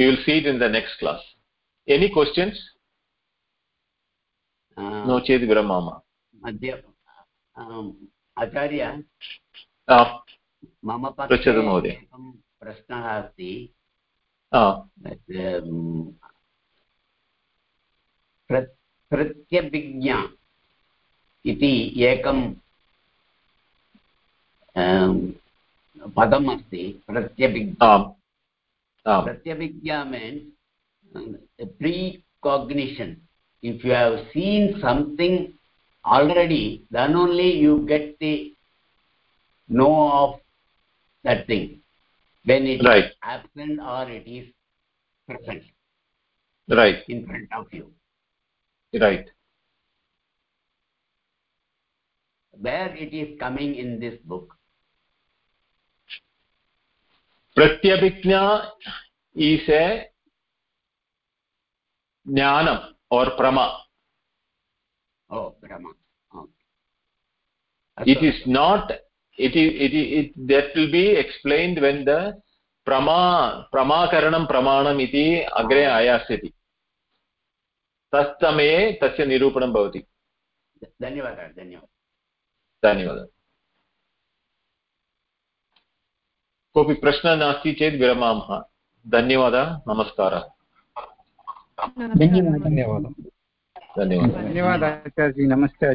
We will see it in the next class. Any questions? नो चेत् विरमामः मध्य आचार्य मम पृच्छतु महोदय प्रश्नः अस्ति प्रत्यभिज्ञा इति एकं पदम् अस्ति प्रत्यभिज्ञा pratyabhigya means uh, precognition. If you have seen something already then only you get the know of that thing. When it right. is absent or it is present right. in front of you. Right. Where it is coming in this book pratyabhijna is a jnanam or prama oh prama oh. it is not it is it, it that will be explained when the प्रमा प्रमाकरणं प्रमाणम् इति अग्रे आयास्यति तत्समये तस्य निरूपणं भवति धन्यवादः धन्यवादः धन्यवादः कोऽपि प्रश्नः नास्ति चेत् विरमामः। धन्यवादः नमस्कारः। धन्यवादः। धन्यवादः। धन्यवादः आचार्यजी नमस्ते